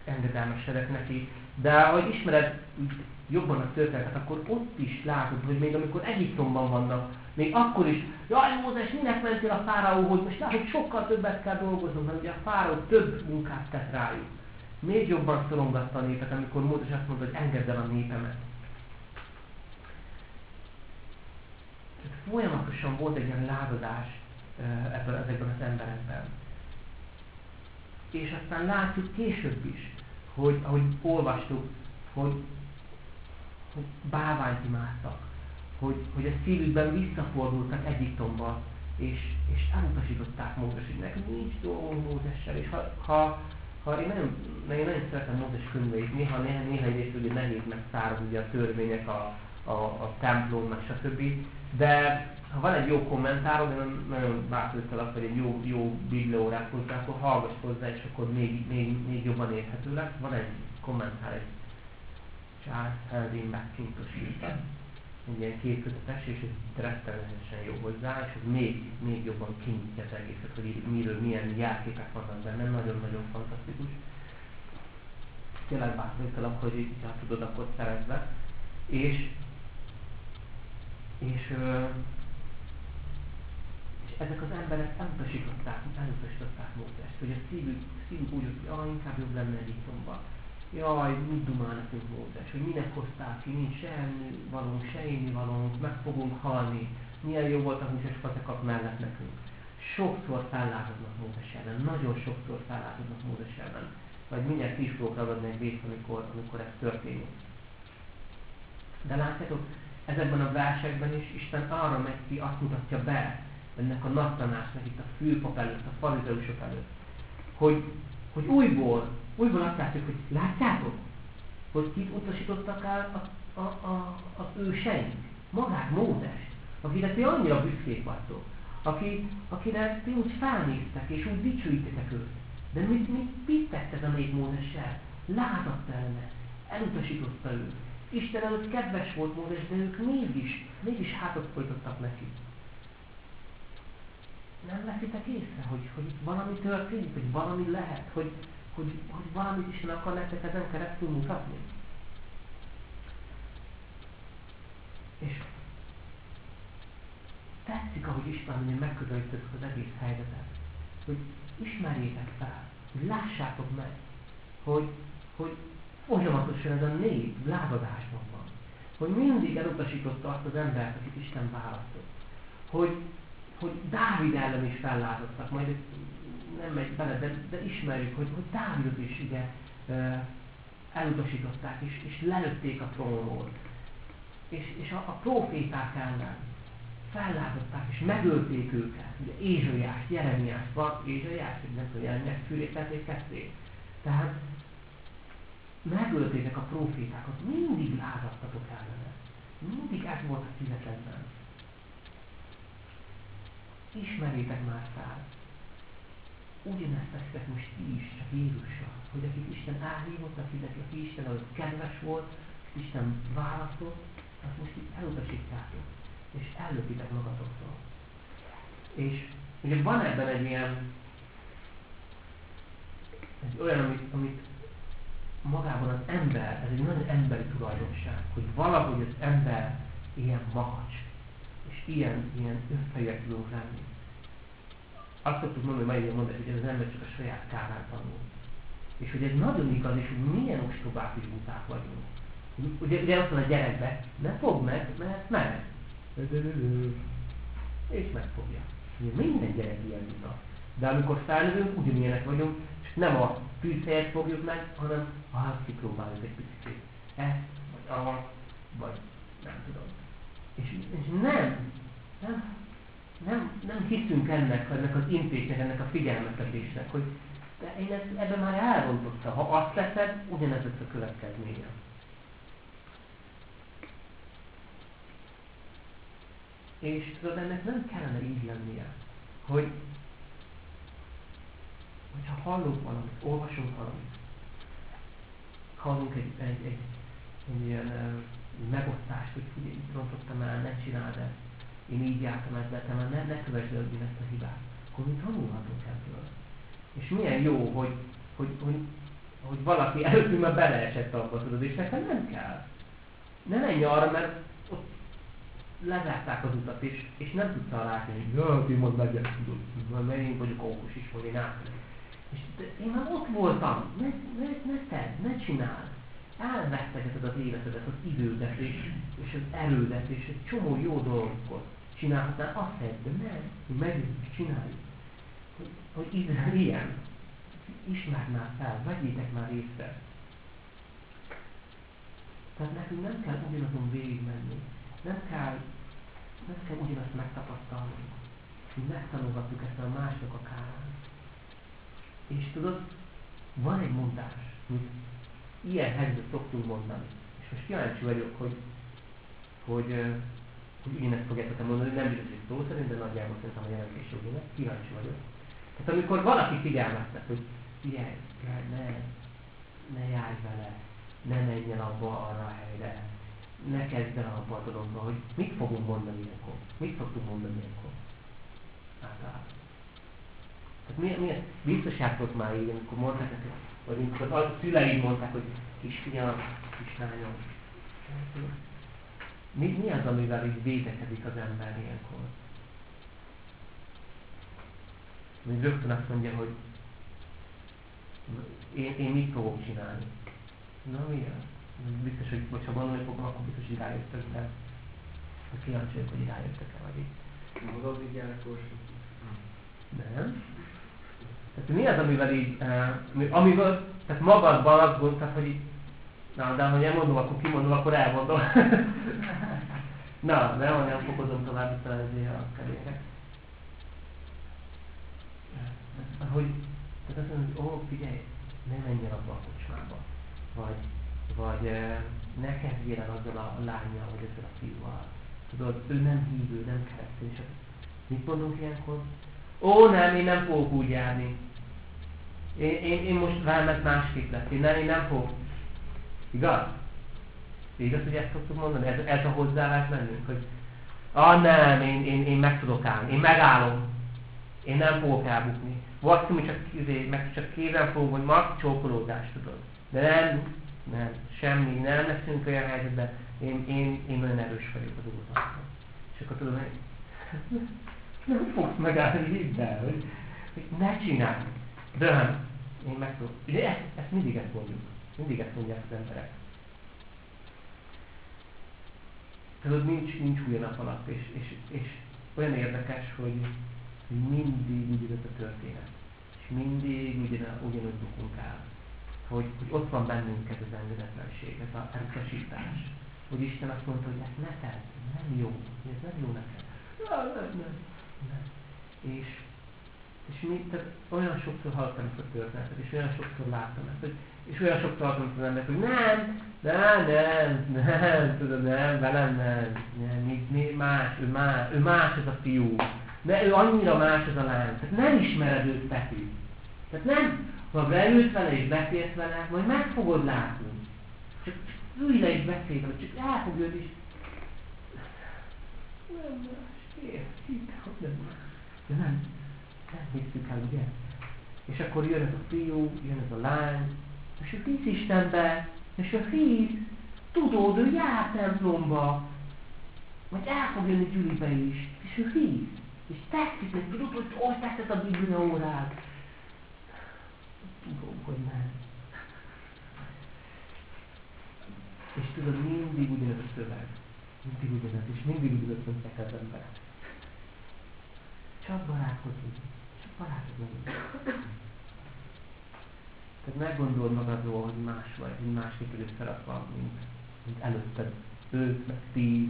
engedelmesedek neki. De ahogy ismered jobban a történetet, akkor ott is látod, hogy még amikor Egyiptomban vannak, még akkor is, jaj Mózes, minek mentél a fáraóhoz, most látod, sokkal többet kell dolgoznom, mert ugye a fáraó több munkát tett rájuk. Még jobban szorongatta a népet, amikor Mózes azt mondta, hogy engedd el a népemet. Tehát folyamatosan volt egy ilyen lázadás ebben, ezekben az emberekben. És aztán látjuk később is, hogy ahogy olvastuk, hogy, hogy bálványt imádtak, hogy, hogy a szívükben visszafordultak Egyiptomba, és, és elutasították Mózes, hogy nekünk nincs dolgunk Mózessel, és ha, ha, ha én, nagyon, én nagyon szeretem Mózes könyveit, néha, néha, néha egyrészt ugye nehéz megszáraz ugye a törvények, a, a, a templom, meg stb. De ha van egy jó kommentárod, én nagyon bátorítalak, hogy egy jó, jó bibliórát hozzá, akkor hallgass hozzá, és akkor még, még, még jobban érthető lesz. Van egy kommentár, egy Charles Helding McKintosh írta, egy ilyen képkötetes, és ez rettenetesen jó hozzá, és ez még, még jobban kinyitja az egészet, hogy miről, milyen jelképek vannak benne, nagyon-nagyon fantasztikus. Tényleg bátorítalak, hogy így, ha tudod, akkor szerezve. És, és ezek az emberek elutasították, elutasították Mózest, hogy a szívük, szívük úgy, hogy jaj, inkább jobb lenne Egyiptomba. Jaj, mit dumál nekünk Mózes, hogy minek hozták ki, nincs se valónk, se inni valónk, meg fogunk halni. Milyen jó volt a húsos fatekat mellett nekünk. Sokszor fellázadnak Mózes ellen, nagyon sokszor fellázadnak Mózes ellen. Vagy mindjárt is fogok ragadni egy részt, amikor, amikor ez történik. De látjátok, ezekben a versekben is Isten arra megy ki, azt mutatja be, ennek a nagy tanácsnak itt a főpap előtt, a farizeusok előtt, hogy, hogy újból, újból azt látjuk, hogy látjátok, hogy kit utasítottak el a, a, a, az őseink, magát Mózes, akire ti annyira büszkék vagytok, aki, akire ti úgy felnéztek, és úgy dicsőítetek őt. De mit, mit, mit tett ez a nép Mózessel? Lázadt ellene, elutasította őt. Isten előtt kedves volt Mózes, de ők mégis, mégis hátat folytottak neki nem veszitek észre, hogy, hogy valami történik, hogy valami lehet, hogy, hogy, hogy valamit is akar nektek ezen keresztül mutatni? És tetszik, ahogy István ugye megközelített az egész helyzetet, hogy ismerjétek fel, hogy lássátok meg, hogy, hogy folyamatosan ez a nép lázadásban van. Hogy mindig elutasította azt az embert, akit Isten választott. Hogy, hogy Dávid ellen is fellázadtak, majd nem megy bele, de, de ismerjük, hogy, hogy Dávidot is ugye elutasították, és, és lelőtték a trónról. És, és a, a proféták ellen fellázadták, és megölték őket. Ugye Ézsaiás, Jeremiás, vagy Ézsaiás, hogy nem tudom, Jeremiás fürét tették ketté. Tehát megöltétek a profétákat, mindig lázadtatok ellene. Mindig ez volt a szívetekben ismerjétek már fel. Ugyanezt teszitek most ti is, csak Jézussal, hogy akit Isten elhívott, akit, aki Isten előtt kedves volt, Isten választott, azt most itt elutasítjátok, és ellökitek magatoktól. És ugye van ebben egy ilyen, egy olyan, amit, amit magában az ember, ez egy nagyon emberi tulajdonság, hogy valahogy az ember ilyen makacs, és ilyen, ilyen összejek tudunk lenni. Azt szoktuk mondani, hogy mai mondani, hogy ez az ember csak a saját kárán tanul. És hogy ez nagyon igaz, és hogy milyen ostobák és buták vagyunk. Ugye, ugye azt mondja a gyerekbe, ne fogd meg, mert meg. És megfogja. Minden gyerek ilyen buta. De amikor felnövünk, ugyanilyenek vagyunk, és nem a tűzhelyet fogjuk meg, hanem ha kipróbáljuk egy picit. Ezt, vagy azt, vagy nem tudom. És, és nem, nem nem, nem hiszünk ennek, ennek az intésnek, ennek a figyelmeztetésnek, hogy de én ezt, ebben már elrontottam. Ha azt teszed, ugyanez lesz a következménye. És tudod, ennek nem kellene így lennie, hogy hogyha hallunk valamit, olvasunk valamit, hallunk egy, egy, egy, egy ilyen megosztást, hogy figyelj, rontottam el, ne csináld ezt, én így jártam ezzel, te már ne, ne kövesd el ezt a hibát, akkor mi tanulhatunk ebből. És milyen jó, hogy, hogy, hogy, hogy valaki előttünk már beleesett abba, tudod, és nekem nem kell. Ne menj arra, mert ott lezárták az utat, és, és nem tudta látni, hogy jaj, ti mondd meg, tudod, mert én vagyok okos is, hogy én átmegyek. És én már ott voltam, ne, ne, ne tedd, ne csináld. Elvesztegeted az életedet, az idődet és, és az erődet, és egy csomó jó dolgot csinálhatnál, azt helyett, de nem, hogy megyünk csináljuk. Hogy, hogy Izrael ilyen. Ismerd már fel, vegyétek már észre. Tehát nekünk nem kell ugyanazon végigmenni. Nem kell, nem kell ugyanazt megtapasztalnunk. Mi megtanulgatjuk ezt a másnak a kárán. És tudod, van egy mondás, amit ilyen helyzetben szoktunk mondani. És most kíváncsi vagyok, hogy, hogy, hogy ugyanezt fogjátok mondani, nem biztos, hogy szó szerint, de nagyjából szerintem a jelentés ugyanezt. Kíváncsi vagyok. Tehát amikor valaki figyelmeztet, hogy figyelj, ne, ne járj vele, ne menj el abba arra a helyre, ne kezdj el abba a dologba, hogy mit fogunk mondani ilyenkor? Mit szoktunk mondani ilyenkor? Általában. Tehát miért, miért? Biztos jártok már így, amikor mondták neked, vagy amikor a szüleid mondták, hogy kisfiam, kislányom. Mi, mi az, amivel így védekezik az ember ilyenkor? Még rögtön azt mondja, hogy én, én mit fogok csinálni. Na mi az? Biztos, hogy ha gondolni fogom, akkor biztos, hogy rájöttek, de kíváncsi vagyok, hogy rájöttek-e, vagy így. Magad így Nem. Tehát mi az, amivel így, uh, amivel, tehát magadban azt gondoltad, hogy így, na, de ha nem mondom, akkor kimondom, akkor elmondom. na, nem, nem fokozom tovább itt a keréket. Hogy, tehát azt mondom, hogy ó, figyelj, ne menj el abba a kocsmába. Vagy, vagy ne kezdjél el azzal a lányjal, vagy ezzel a fiúval. Tudod, ő nem hívő, nem keresztény, és mit mondunk ilyenkor? Ó, nem, én nem fogok úgy járni. Én, én, én most velem másképp lesz. Én nem, én nem fogok. Igaz? Igaz, hogy ezt szoktuk mondani? Ez, ez a hozzáállás bennünk, hogy ah nem, én, én, én meg tudok állni, én megállom. Én nem fogok elbukni. Maximum csak, izé, meg csak kézen fogom, hogy max csókolódást tudod. De nem, nem, semmi, nem leszünk olyan helyzetben. Én, én, én nagyon erős vagyok az úrnak. És akkor tudom, hogy nem fogsz megállni, hidd el, hogy, hogy ne csinálj. De nem, én meg tudom. Ugye ezt, ezt mindig ezt mondjuk. Mindig ezt mondják az emberek. Tudod, nincs, nincs új nap alatt, és, és, és olyan érdekes, hogy mindig ugyanaz a történet. És mindig ugyan, ugyanúgy bukunk el. Hogy, hogy ott van bennünk ez az engedetlenség, ez a elutasítás. Hogy Isten azt mondta, hogy ezt ne tedd, nem jó, ez nem jó neked. Nem, nem. nem. És és mi, tehát olyan sokszor hallottam ezt a történetet, és olyan sokszor láttam ezt, hogy, és olyan sokszor hallottam az embert, hogy nem, nem, nem, nem, tudod, nem, velem nem, nem, mi, mi más, ő más, ő más ez a fiú, de ő annyira más ez a lány, tehát nem ismered őt Peti. Tehát nem, ha beülsz vele és beszélsz vele, majd meg fogod látni. Csak ülj le és beszélj vele, csak elfog őt is. Nem más, értik. De nem hiszük el, ugye? És akkor jön ez a fiú, jön ez a lány, és ő hisz Istenbe, és ő hisz, tudod, ő jár templomba, majd el fog jönni Gyuribe is, és ő hisz, és tetszik, hogy tudod, hogy hogy teszed a Biblia órát. Tudom, hogy nem. És tudod, mindig ugyanaz a szöveg. Mindig ugyanaz, és mindig ugyanaz az emberek. Csak barátkozni. Tehát meggondolod magadról, hogy más vagy, hogy másképp vagy összerakva, mint, mint előtted. Ők, meg tíz,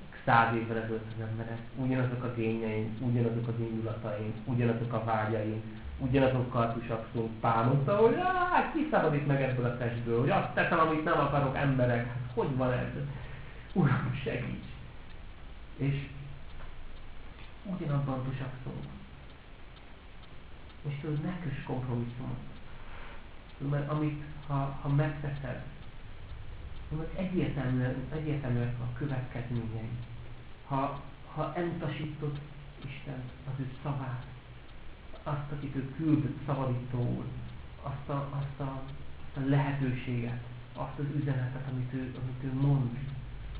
meg száz évvel ezelőtt az emberek. Ugyanazok a gényeink, ugyanazok az indulataink, ugyanazok a vágyaink, ugyanazokkal tusakszunk pálmodta, hogy hát kiszabadít meg ebből a testből, hogy azt teszem, amit nem akarok emberek. Hát hogy van ez? Uram, segíts! És ugyanabban tusakszunk. És tudod, ne kös kompromisszumot. Mert amit, ha, ha megteszed, mert egyértelműen, egyértelműen a következményei. Ha, ha elutasítod Isten az ő szavát, azt, akit ő küld szabadítóul, azt a, azt, a, azt a lehetőséget, azt az üzenetet, amit ő, amit ő mond,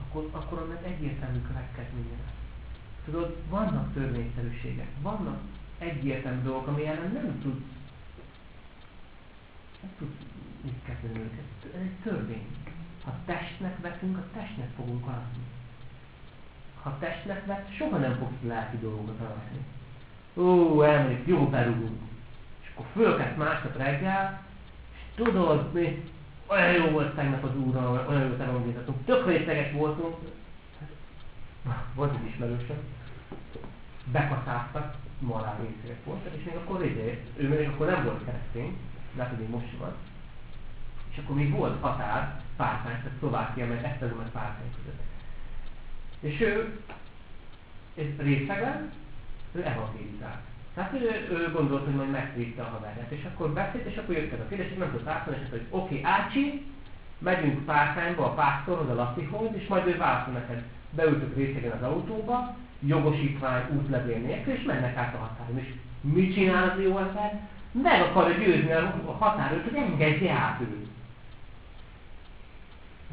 akkor, akkor annak egyértelmű következménye lesz. Tudod, vannak törvényszerűségek, vannak egyértelmű dolgok, ami ellen nem tud nem tud mit kezdeni őket. Ez egy törvény. Ha testnek vetünk, a testnek fogunk aratni. Ha testnek vett, soha nem fogsz lelki dolgokat aratni. Ó, elmegyek, jó berúgunk. És akkor fölkelt másnap reggel, és tudod mi, olyan jó volt tegnap az úrral, olyan jó evangélizatunk, tök részleges voltunk. Hát, volt egy ismerősöm, bekaszáztak, malár részleges voltak, és még akkor izé, ő még akkor nem volt keresztény, lehet, hogy még most van. És akkor még volt határ, párkány, tehát Szlovákia, meg ezt a párkány között. És ő, ez részegen, ő evangélizált. Tehát ő, ő gondolt, hogy majd megvédte a haverját, és akkor beszélt, és akkor jött ez a kérdés, és nem tudott átszani, és azt hogy oké, Ácsi, megyünk párkányba a pásztorhoz, a Lacihoz, és majd ő válaszol neked. Beültök részegen az autóba, jogosítvány, útlevél nélkül, és mennek át a határon. És mit csinál az jó ember? Meg akarja győzni a határőt, hogy engedje át őt.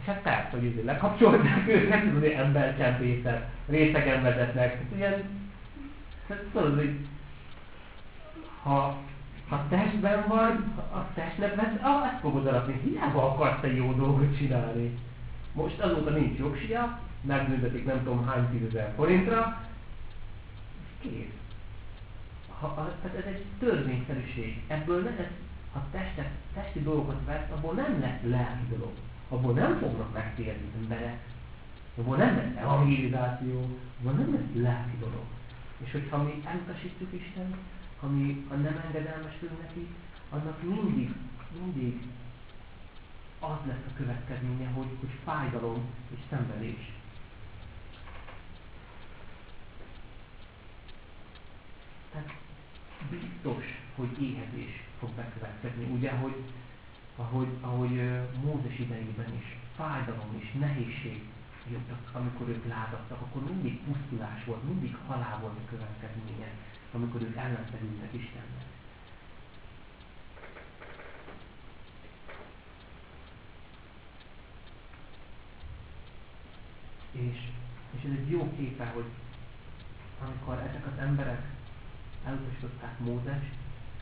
És hát persze, hogy ezért lekapcsolták őket, hogy embercsempészet, részegen vezetnek. Ilyen, hát tudod, hogy ha, ha testben vagy, a testnek vesz, ah, ezt fogod aratni. Hiába akarsz te jó dolgot csinálni. Most azóta nincs jogsia, megbüntetik nem tudom hány tízezer forintra, kész. Ha, tehát ez egy törvényszerűség. Ebből ne, ha testet, testi dolgokat vesz, abból nem lesz lelki dolog. Abból nem fognak megtérni emberek. Abból nem lesz evangelizáció, abból nem lesz lelki dolog. És hogyha mi elutasítjuk Isten, ha mi ha nem engedelmesülünk neki, annak mindig, mindig az lesz a következménye, hogy, hogy fájdalom és szenvedés. Tehát biztos, hogy éhezés fog bekövetkezni. Ugye, hogy, ahogy, ahogy Mózes idejében is fájdalom és nehézség jöttek, amikor ők lázadtak, akkor mindig pusztulás volt, mindig halál volt a következménye, amikor ők ellenszerültek Istennek. És, és ez egy jó képe, hogy amikor ezek az emberek elutasították Mózes,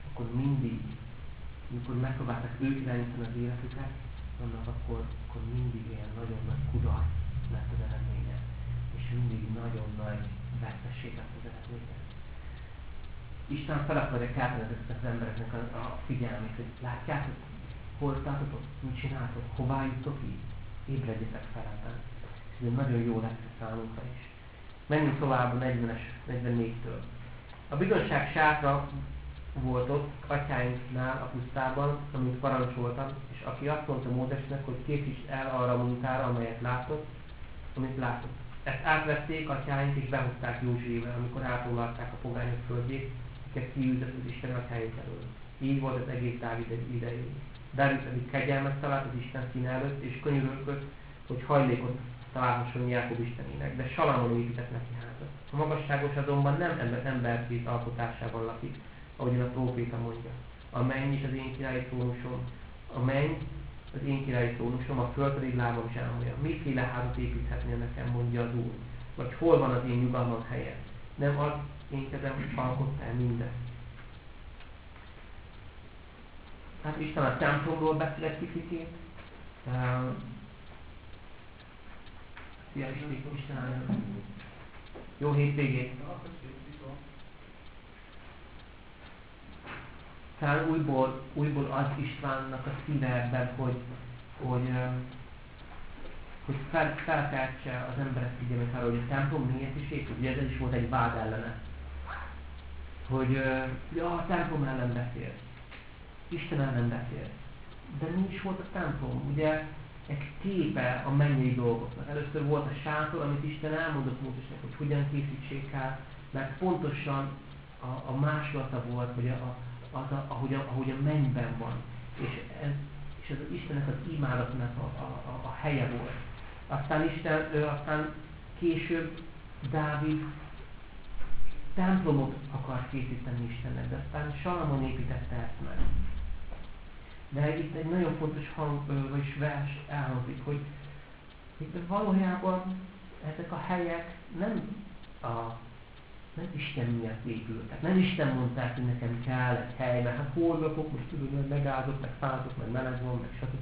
akkor mindig, amikor megpróbálták ők irányítani az életüket, annak akkor, akkor mindig ilyen nagyon nagy kudarc lett az eredménye, és mindig nagyon nagy vesztesség lett az eredménye. Isten fel akarja kelteni az embereknek a, a figyelmét, hogy látjátok, hol tartotok, mit csináltok, hová jutok így, ébredjetek fel ebben. Ez nagyon jó lesz a számunkra is. Menjünk tovább a 40-es, 44-től. A bizonyság sátra volt ott atyáinknál a pusztában, amit parancsoltam, és aki azt mondta Mózesnek, hogy készíts el arra a munkára, amelyet látott, amit látott. Ezt átvették atyáink, és behozták Józsuével, amikor átollatták a pogányok földjét, akiket kiűzött az Isten atyáink elől. Így volt az egész Dávid idején. Dávid pedig kegyelmet talált az Isten színe előtt, és könyörülködött, hogy hajlékot találhasson Jákob Istenének, de Salamon épített neki házat. A magasságos azonban nem ember, emberkész alkotásával lakik, ahogy a próféta mondja. A menny is az én királyi trónusom, a menny az én királyi trónusom, a föld pedig lábam zsámolja. Miféle házat építhetnél nekem, mondja az Úr? Vagy hol van az én nyugalmam helye? Nem az én kezem alkotta el mindezt. Hát Isten a templomról beszél egy kicsit. Szia Isten, Jó hétvégét! talán újból, újból az Istvánnak a szíve ebben, hogy, hogy, hogy fel, felkeltse az emberek figyelmét arra, hogy a templom miért is épült. Ugye ez is volt egy vád ellene. Hogy ja, a templom ellen beszél. Isten ellen beszél. De mi is volt a templom? Ugye egy képe a mennyei dolgoknak. Először volt a sátor, amit Isten elmondott Mózesnek, hogy hogyan készítsék el, mert pontosan a, a másolata volt, hogy a, az a, ahogy, a, ahogy a mennyben van. És ez, és ez az Istennek az imádatnak a, a, a, a helye volt. Aztán Isten, ő aztán később Dávid templomot akar készíteni Istennek, de aztán Salamon építette ezt meg. De itt egy nagyon fontos hang, vagy vers elhangzik, hogy itt valójában ezek a helyek nem, a, nem Isten miatt épültek. Nem Isten mondták, hogy nekem kell egy hely, mert hát hol lakok, most tudod, hogy megáldok, meg fázok, meg meleg van, meg stb.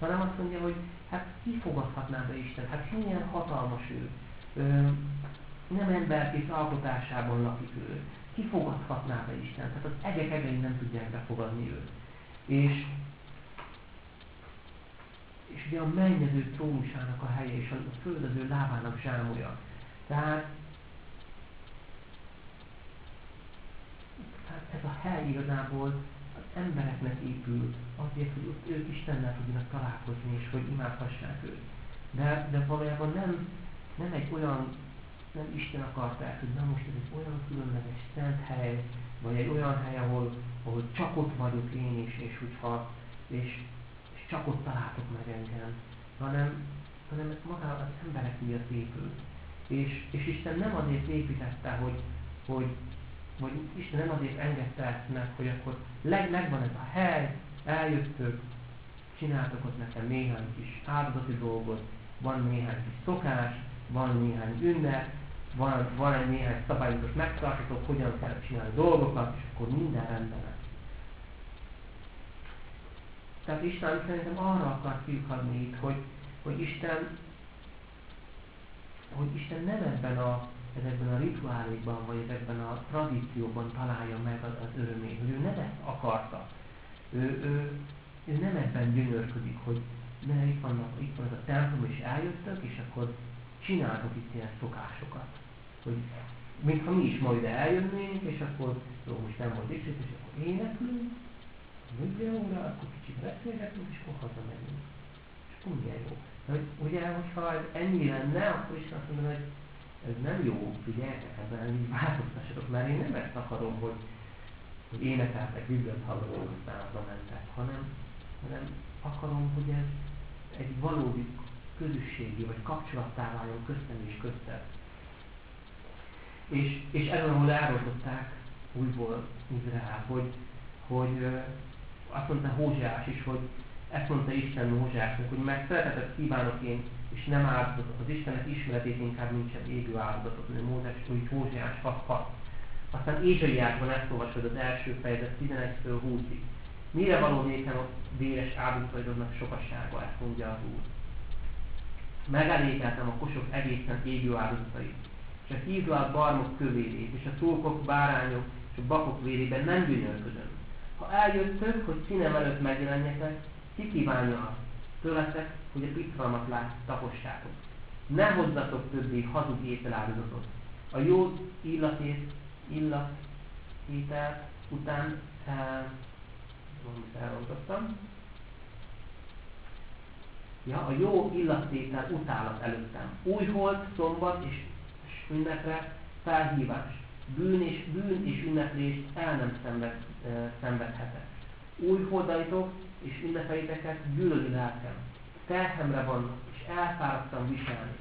Hanem azt mondja, hogy hát ki fogadhatná be Isten? Hát milyen hatalmas ő. Ö, nem emberkész alkotásában lakik ő. Ki fogadhatná be Isten? Tehát az egek egei nem tudják befogadni őt. És és ugye a mennyező trónusának a helye és a földöző lábának zsámolja. Tehát, tehát ez a hely igazából az embereknek épül azért, hogy ott ők Istennel tudjanak találkozni, és hogy imádhassák őt. De, de valójában nem, nem egy olyan, nem Isten akarta hogy na most ez egy olyan különleges szent hely, vagy egy olyan hely, ahol, ahol csak ott vagyok én is, és hogyha, és csak ott találtok meg engem, hanem, hanem ez maga az emberek miatt épül. És, és Isten nem azért építette, hogy, hogy vagy Isten nem azért engedte meg, hogy akkor leg, megvan ez a hely, eljöttök, csináltok ott nekem néhány kis áldozati dolgot, van néhány kis szokás, van néhány ünnep, van, van egy néhány szabályozat megtartotok, hogyan kell csinálni dolgokat, és akkor minden rendben lesz. Tehát Isten szerintem arra akar kiukadni itt, hogy, hogy Isten, hogy Isten nem ebben a, ezekben a rituálékban, vagy ezekben a tradícióban találja meg az, az örömét, hogy ő nem ezt akarta. Ő, ő, ő nem ebben gyönyörködik, hogy ne, itt, vannak, itt van ez a templom, és eljöttök, és akkor csináltok itt ilyen szokásokat. Hogy mintha mi is majd eljönnénk, és akkor jó, most nem majd is, és akkor éneklünk, óra, akkor kicsit beszélgetünk, és akkor hazamegyünk. És akkor milyen jó. Hogy, ugye, hogyha ez ennyi lenne, akkor is azt mondom, hogy ez nem jó, figyeljetek, ebben változtassatok, mert én nem ezt akarom, hogy, hogy énekeltek, bibliát hallgatók, aztán mentek, hanem, hanem akarom, hogy ez egy valódi közösségi vagy kapcsolattá váljon köztem és köztem. És, és ezen, ahol elrontották újból Izrael, hogy, hogy azt mondta Hózsás is, hogy ezt mondta Isten Hózsásnak, hogy meg szeretetet kívánok én, és nem áldozatot. Az Istenek ismeretét inkább nincsen égő áldozatot, mert Mózes, hogy Hózsás 6 Aztán Ézsaiásban ezt olvasod az első fejezet 11-től 20-ig. Mire való nékem a véres áldozataidnak sokassága, ezt mondja az Úr. Megelékeltem a kosok egészen égő áldozatait, és a hívlalt barmok kövérét, és a tulkok, bárányok, és a bakok vérében nem gyönyörködöm ha eljöttök, hogy színem előtt megjelenjetek, ki kívánja tőletek, hogy a piszkalmat lát, tapossátok. Ne hozzatok többé hazug ételáldozatot. A jó illatét, étel után elrontottam. Ja, a jó illattétel utálat előttem. Új hold, szombat és ünnepre felhívás bűn és, bűn és ünneplést el nem szenved, e, szenvedhetek. Új holdaitok és ünnepeiteket gyűlöli lelkem. Terhemre vannak, és elfáradtam viselni.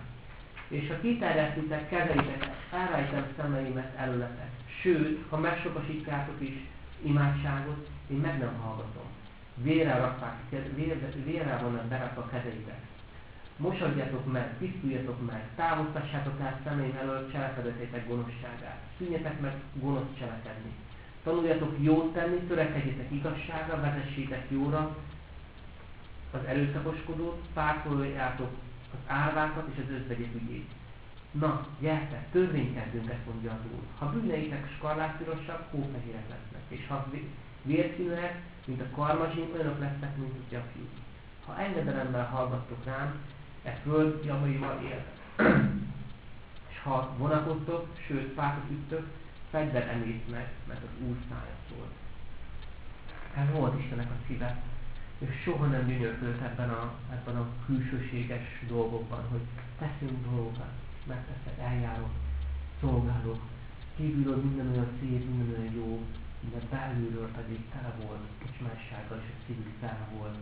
És ha kiterjesztitek kezeitek, elrejtem szemeimet előletek. Sőt, ha megsokasítjátok is imádságot, én meg nem hallgatom. Vérrel, rakták, vérrel vannak berakva kezeitek Mosodjatok meg, tisztuljatok meg, távoztassátok el szemeim elől cselekedeteitek gonoszságát. Szűnjetek meg gonosz cselekedni. Tanuljatok jót tenni, törekedjetek igazságra, vezessétek jóra az erőszakoskodót, pártoljátok az árvákat és az özvegyek ügyét. Na, gyertek, törvénykezzünk, ezt mondja az Úr. Ha bűneitek skarlátpirosak, hófehérek lesznek, és ha vérszínűek, mint a karmazsin, olyanok lesznek, mint a gyapjú. Ha engedelemmel hallgattok rám, e föld javaival éltek. és ha vonakodtok, sőt fákat üttök, fegyver említ meg, mert az Úr szája szólt. Ez volt Istennek a szíve, és soha nem gyönyörködött ebben a, ebben a külsőséges dolgokban, hogy teszünk dolgokat, megteszek, eljárok, szolgálok, kívülről minden olyan szép, minden olyan jó, de belülről pedig tele volt kocsmássággal, és a szívük tele volt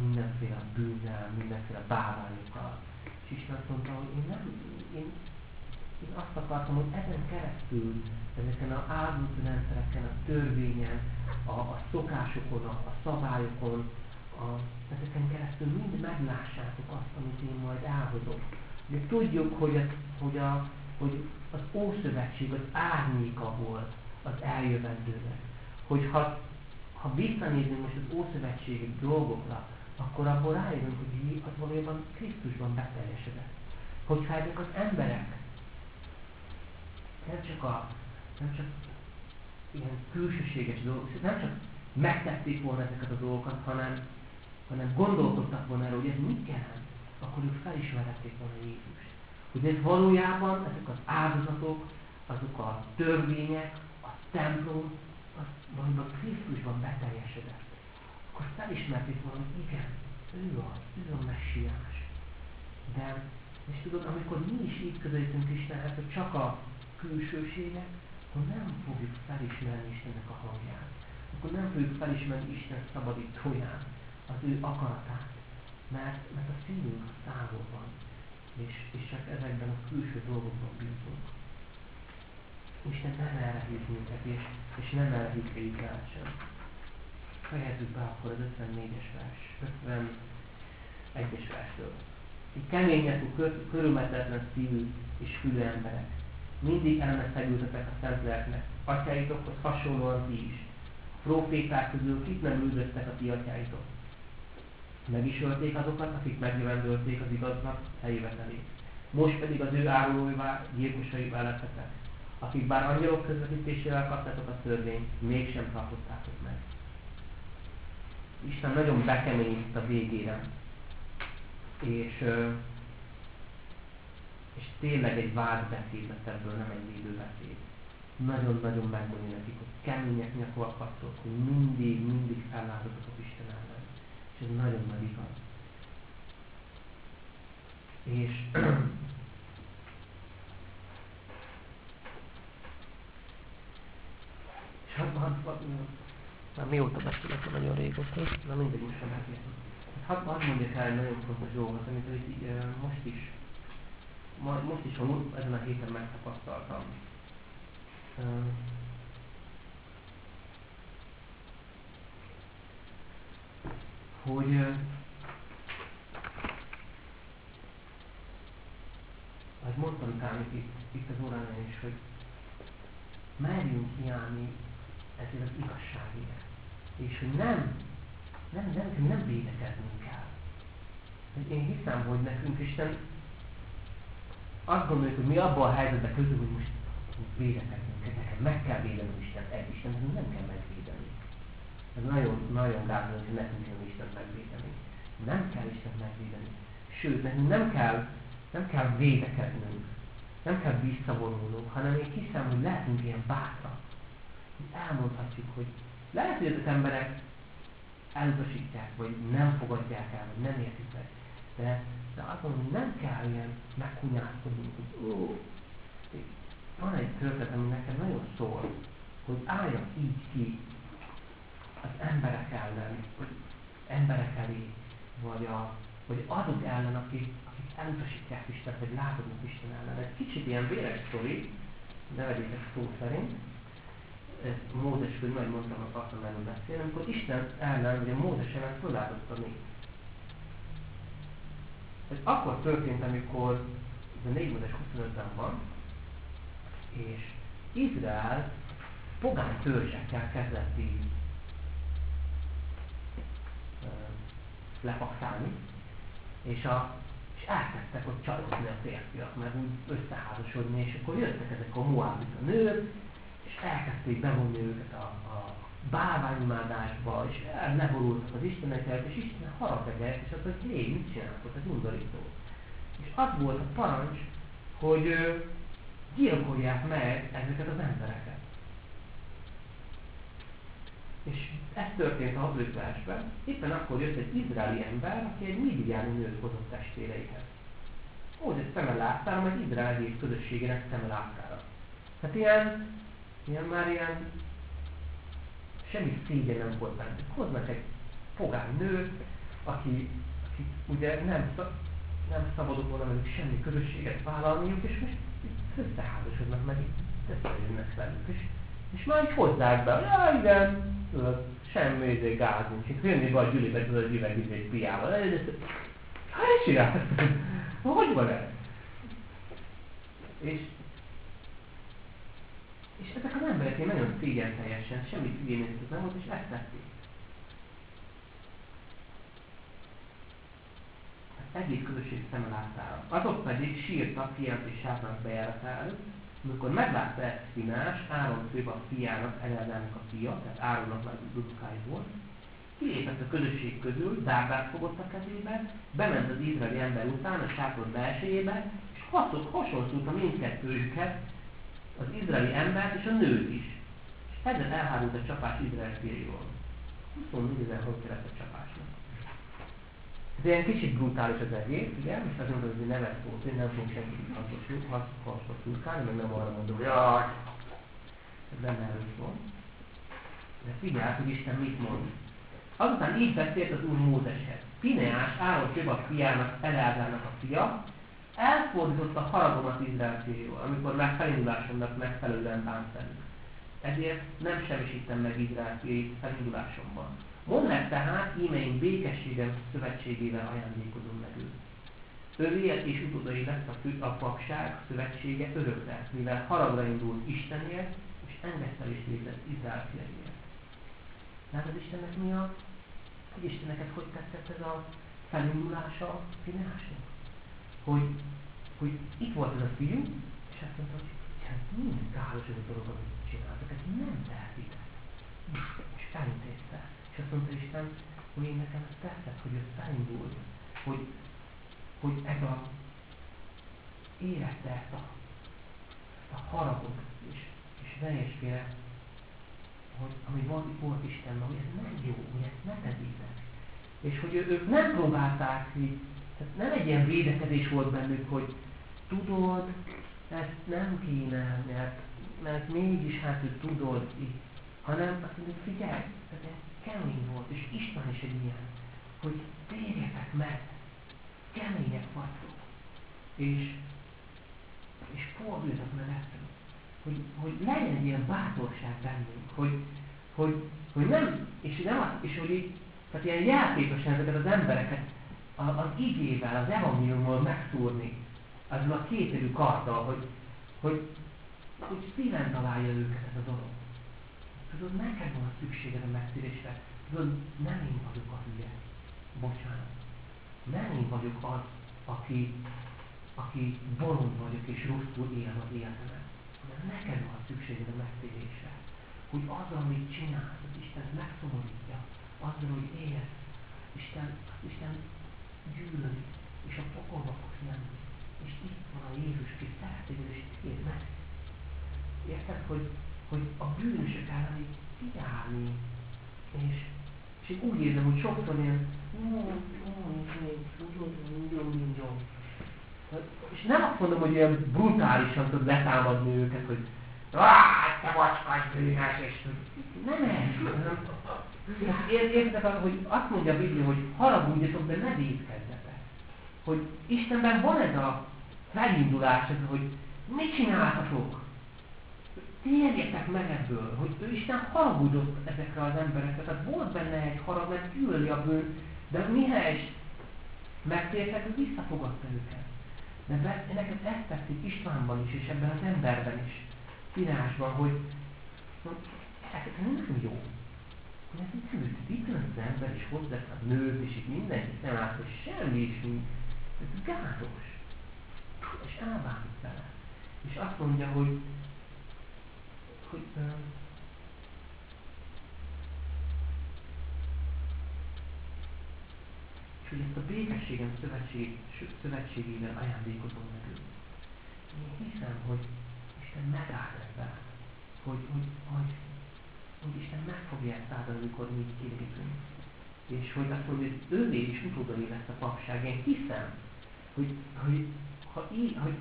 mindenféle bűnnel, mindenféle báványokkal. És Isten azt mondta, hogy én nem, én, én azt akartam, hogy ezen keresztül, ezeken az áldott rendszereken, a törvényen, a, a szokásokon, a, a szabályokon, a, ezeken keresztül mind meglássátok azt, amit én majd elhozok. Ugye tudjuk, hogy, ez, hogy, a, hogy az Ószövetség az árnyéka volt az eljövendőnek. Hogy ha, ha visszanézünk most az Ószövetségi dolgokra, akkor abból rájövünk, hogy az valójában Krisztusban beteljesedett. Hogyha ezek az emberek nem csak, a, nem csak ilyen külsőséges dolgok, nem csak megtették volna ezeket a dolgokat, hanem, hanem gondolkodtak volna erről, hogy ez mit jelent, akkor ők felismerhették volna Jézust. Hogy ez valójában ezek az áldozatok, azok a törvények, a templom, az valójában Krisztusban beteljesedett. Akkor felismerték volna, igen, ő az, ő a messiás. De, és tudod, amikor mi is így közelítünk Istenhez, hogy csak a külsőségek, akkor nem fogjuk felismerni Istennek a hangját. Akkor nem fogjuk felismerni Isten szabadítóját, az ő akaratát. Mert, mert a szívünk távol van, és, és csak ezekben a külső dolgokban bízunk. Isten nem erre hív minket, és, és nem erre hív Izraelt sem. Fejezzük be akkor az 54-es vers, 51-es verstől. Így keményekű, körülmetetlen szívű és fülű emberek, mindig elmeszegültetek a szent lelknek. Atyáitokhoz hasonlóan ti is. A proféták közül kit nem üldöztek a ti atyáitok? Meg is ölték azokat, akik megjövendölték az igaznak helyévetelét. Most pedig az ő árulóivá, gyilkosaivá lettetek, akik bár angyalok közvetítésével kaptátok a törvényt, mégsem tartottátok. Isten nagyon bekeményít a végére. És és tényleg egy vádbeszéd lett ebből, nem egy védőbeszéd. Nagyon-nagyon megmondja nekik, hogy kemények vagytok, hogy mindig, mindig feláldozatok Isten ellen. És ez nagyon nagy igaz. És és hadd, hadd, hadd, már mióta beszélek, nagyon régóta, de mindig most beszélek. Hadd, hadd mondjak el nagyon fontos dolgot, amit így, most is most is a, ezen a héten megtapasztaltam. Hogy ahogy mondtam talán itt, itt az órán is, hogy merjünk hiányni ezért az igazságért. És hogy nem, nem, nem, nem védekeznünk kell. Én hiszem, hogy nekünk Isten azt gondoljuk, hogy mi abban a helyzetben közül, hogy most védekeznünk, nekem meg kell védenünk Isten, egy Isten, nem kell megvédeni. Ez nagyon, nagyon gátló, hogy nekünk kell Isten megvédeni. Nem kell Isten megvédeni. Sőt, nekünk nem kell, nem kell védekeznünk, nem kell visszavonulnunk, hanem én hiszem, hogy lehetünk ilyen bátrak. Elmondhatjuk, hogy lehet, hogy az emberek elutasítják, vagy nem fogadják el, vagy nem értik meg. De de azt mondom, hogy nem kell ilyen meghunyászkodni, hogy ó, van egy történet, ami nekem nagyon szól, hogy álljak így ki az emberek ellen, vagy emberek elé, vagy, a, vagy azok ellen, akik, akik elutasítják Isten, vagy látogatnak Isten ellen. Ez kicsit ilyen véres sztori, ne vegyétek szó szerint, Mózes, hogy majd mondtam, akartam erről beszélni, amikor Isten ellen, ugye Mózes ellen föláldotta nép. Ez akkor történt, amikor ez a 4 25-ben van, és Izrael pogány törzsekkel kezdett így lepakszálni, és, a, és elkezdtek ott csalozni a férfiak, meg úgy összeházasodni, és akkor jöttek ezek a moábita nők, és elkezdték bevonni őket a, a bálványimádásba, és elneborultak az Isteneket, és Isten haragegett, és azt mondja, hogy hé, mit csináltok, ez undorító. És az volt a parancs, hogy ö, gyilkolják meg ezeket az embereket. És ez történt a versben. Éppen akkor jött egy izraeli ember, aki egy midiáni nőt hozott testvéreihez. Úgy, egy szemelátára, meg Izrael egész közösségének szemelátára. Tehát ilyen, ilyen már ilyen semmi szégyen nem volt benne. Hoznak egy fogány nőt, aki, aki ugye nem, nem szabadok volna velük semmi közösséget vállalniuk, és most összeházasodnak meg, összejönnek velük. És, és már így hozzák be, ja igen, tudod, semmi izé gáz nincs. Itt jönni be a gyűlibe, tudod, egy üveg izé piával. Hát csinálsz? Hogy van ez? És, és ezek az emberek én nagyon szégyen teljesen, semmi szégyenészet nem volt, és ezt tették. Hát egész közösség szeme láttára. Azok pedig sírtak fiát és sátnak bejáratára, amikor meglátta ezt Finás, Áron főbb a fiának, Eleadának a fia, tehát Áronnak már dudukáj volt, kilépett a közösség közül, dárdát fogott a kezébe, bement az izraeli ember után a sátor belsejébe, és hasonlította mindkettőjüket, az izraeli embert és a nőt is. És ezzel elhárult a csapás Izrael fiairól. 24 ezer hogy kellett a csapásnak. Ez ilyen kicsit brutális az egész, ugye? És azt mondom, hogy nevet volt, én nem fogok senkit hasonlítani, szurkálni, meg nem arra mondom, hogy jaj, ez nem erről szól. De figyelj, hogy Isten mit mond. Azután így beszélt az Úr Mózeshez. Pineás, Áron Csöbak fiának, Eleázának a fia, elfordította haragomat Izrael fiairól, amikor már felindulásomnak megfelelően bánt velük. Ezért nem semmisítem meg Izrael fiait felindulásomban. Mondd tehát, íme én békességem szövetségével ajándékozom meg őt. Övélet és utódai lesz a, fő, a papság szövetsége örökre, mivel haragra indult Istenért, és engesztelést végzett Izrael fiaiért. Látod Istennek mi a, hogy Isteneket hogy tetszett ez a felindulása Fineásnak? Hogy, hogy itt volt ez a fiú, és azt mondta, hogy hát mind káros ez a dolog, amit csináltak, ez nem tehetitek. És elintézte. És azt mondta Isten, hogy én nekem ezt tetszett, hogy ő felindult, hogy, hogy ez a érezte ezt a, ezt a haragot, és, és nehézféle hogy ami volt, volt Istenben, hogy ez nem jó, hogy ezt ne tegyétek. És hogy ők nem próbálták így, tehát nem egy ilyen védekezés volt bennük, hogy tudod, ezt nem kéne, mert, mert mégis hát ő tudod, hanem azt mondjuk, figyelj, ez kemény volt, és Isten is egy ilyen, hogy térjetek meg, kemények vagytok, és, és forduljatok meg ettől hogy, hogy legyen egy ilyen bátorság bennünk, hogy, hogy, hogy nem, és nem és hogy így, tehát ilyen játékosan ezeket az embereket az igével, az evangéliummal megszúrni, azon a kéterű karddal, hogy, hogy, hogy szíven találja őket ez a dolog. Tudod, neked van a szükséged a megtérésre. Tudod, nem én vagyok a hülye. Bocsánat. Nem én vagyok az, aki, aki bolond vagyok és rosszul élem az életemet mert neked van szükséged a megtérésre. Hogy azzal, amit csinálsz, az Isten megszomorítja, azzal, hogy élsz, Isten, az Isten gyűlöli, és a pokolba fogsz menni. És itt van a Jézus, és tér meg. Érted, hogy, hogy a bűnösök ellen így kiállni, és, és én úgy érzem, hogy sokszor ilyen, és nem azt mondom, hogy ilyen brutálisan tud letámadni őket, hogy te vagy bűnös, és nem ez, értek, hogy azt mondja a Biblia, hogy haragudjatok, de ne védkezzetek. Hogy Istenben van ez a felindulás, ez, hogy mit csinálhatok? Térjetek meg ebből, hogy ő Isten haragudott ezekre az emberekre. Tehát volt benne egy harag, mert gyűlöli a bűn, de mihelyest megtértek, ő visszafogadta őket. De nekem ezt tetszik Istvánban is, és ebben az emberben is, írásban, hogy ez nem jó. Hogy ez itt ült, itt ült az ember, és hozzák a nőt, és itt mindenki nem lát, hogy semmi is nincs. Ez gáros. És elválik vele. És azt mondja, hogy, hogy és hogy ezt a békességem szövetség, szövetségével ajándékozom nekünk. Én hiszem, hogy Isten megáll ebben, hogy, hogy, hogy, hogy Isten meg fogja ezt áldani, amikor mi kilépünk. És hogy mondja, hogy ővé is utódai lesz a papság. Én hiszem, hogy, hogy ha így, hogy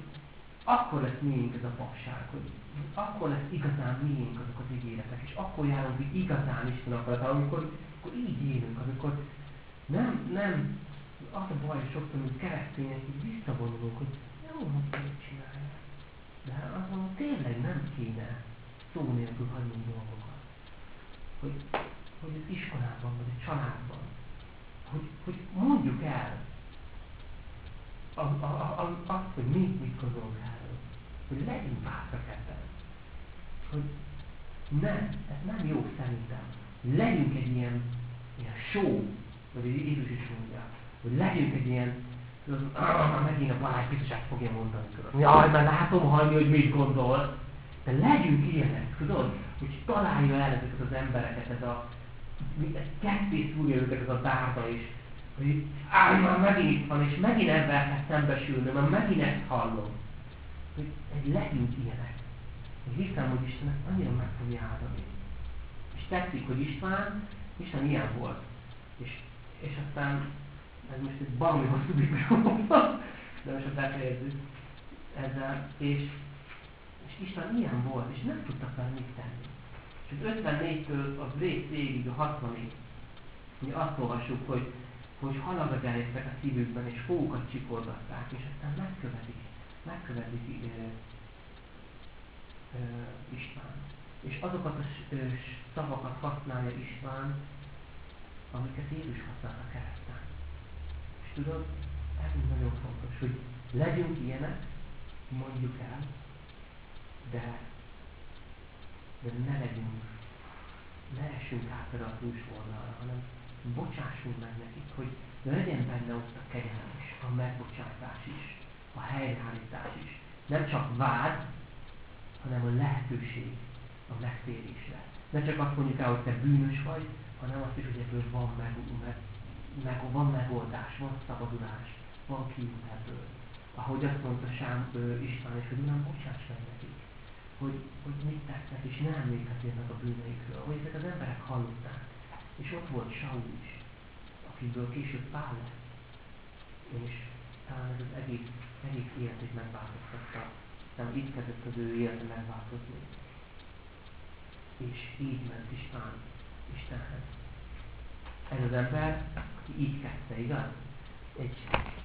akkor lesz miénk ez a papság, hogy akkor lesz igazán miénk azok az ígéretek, és akkor járunk hogy igazán Isten akarat, amikor, amikor így élünk, amikor nem, nem, az a baj, hogy sokszor, mint keresztények, hogy visszavonulunk, hogy jó, hogy mit csinálják. De azon tényleg nem kéne szó nélkül hagynunk dolgokat. Hogy, hogy az iskolában, vagy a családban, hogy, hogy mondjuk el a, a, azt, hogy mi mit gondolunk erről. Hogy legyünk bátrak ebben. Hogy nem, ez nem jó szerintem. Legyünk egy ilyen, ilyen show, vagy Jézus is mondja, hogy legyünk egy ilyen, tudod, ah, megint a Balázs biztosan fogja mondani, tudod. Jaj, mert látom hallni, hogy mit gondol. De legyünk ilyenek, tudod, hogy találja el ezeket az embereket, ez a ketté szúrja őket ez a dárda, és hogy állj, már megint itt van, és megint ebben kell szembesülni, mert megint ezt hallom. Hogy, hogy legyünk ilyenek. Én hiszem, hogy Isten ezt annyira meg fogja áldani. És tetszik, hogy István, Isten ilyen volt. És, és aztán, ez most egy baromi hosszú biblium, de most azt befejezzük ezzel, és, és Isten ilyen volt, és nem tudtak vele mit tenni. És az 54-től az végig a 60-ig, ugye azt olvassuk, hogy hogy halagat elértek a szívükben, és fókat csikorgatták, és aztán megkövetik, megkövetik ö, ö, István. És azokat a szavakat használja István, amiket Jézus használt a kereszten. Tudod, ez nagyon fontos, hogy legyünk ilyenek, mondjuk el, de, de ne legyünk, ne essünk át a túlsóoldalra, hanem bocsássunk meg nekik, hogy legyen benne ott a kegyelem is, a megbocsátás is, a helyreállítás is. Nem csak vád, hanem a lehetőség a megtérésre. Ne csak azt mondjuk el, hogy te bűnös vagy, hanem azt is, hogy ebből van, meg, meg, meg, van megoldás, van szabadulás, van kiút ebből. Ahogy azt mondta Sám István is, hogy Uram, bocsáss meg nekik, hogy, hogy mit tesznek, és nem emlékeznék meg a bűneikről, hogy ezek az emberek hallották. És ott volt Saul is, akiből később Pál lett. És talán ez az egész, egész életét megváltoztatta. Aztán itt kezdett az ő élete megváltozni. És így ment István Istenhez. Ez az ember, aki így kezdte, igaz? Egy,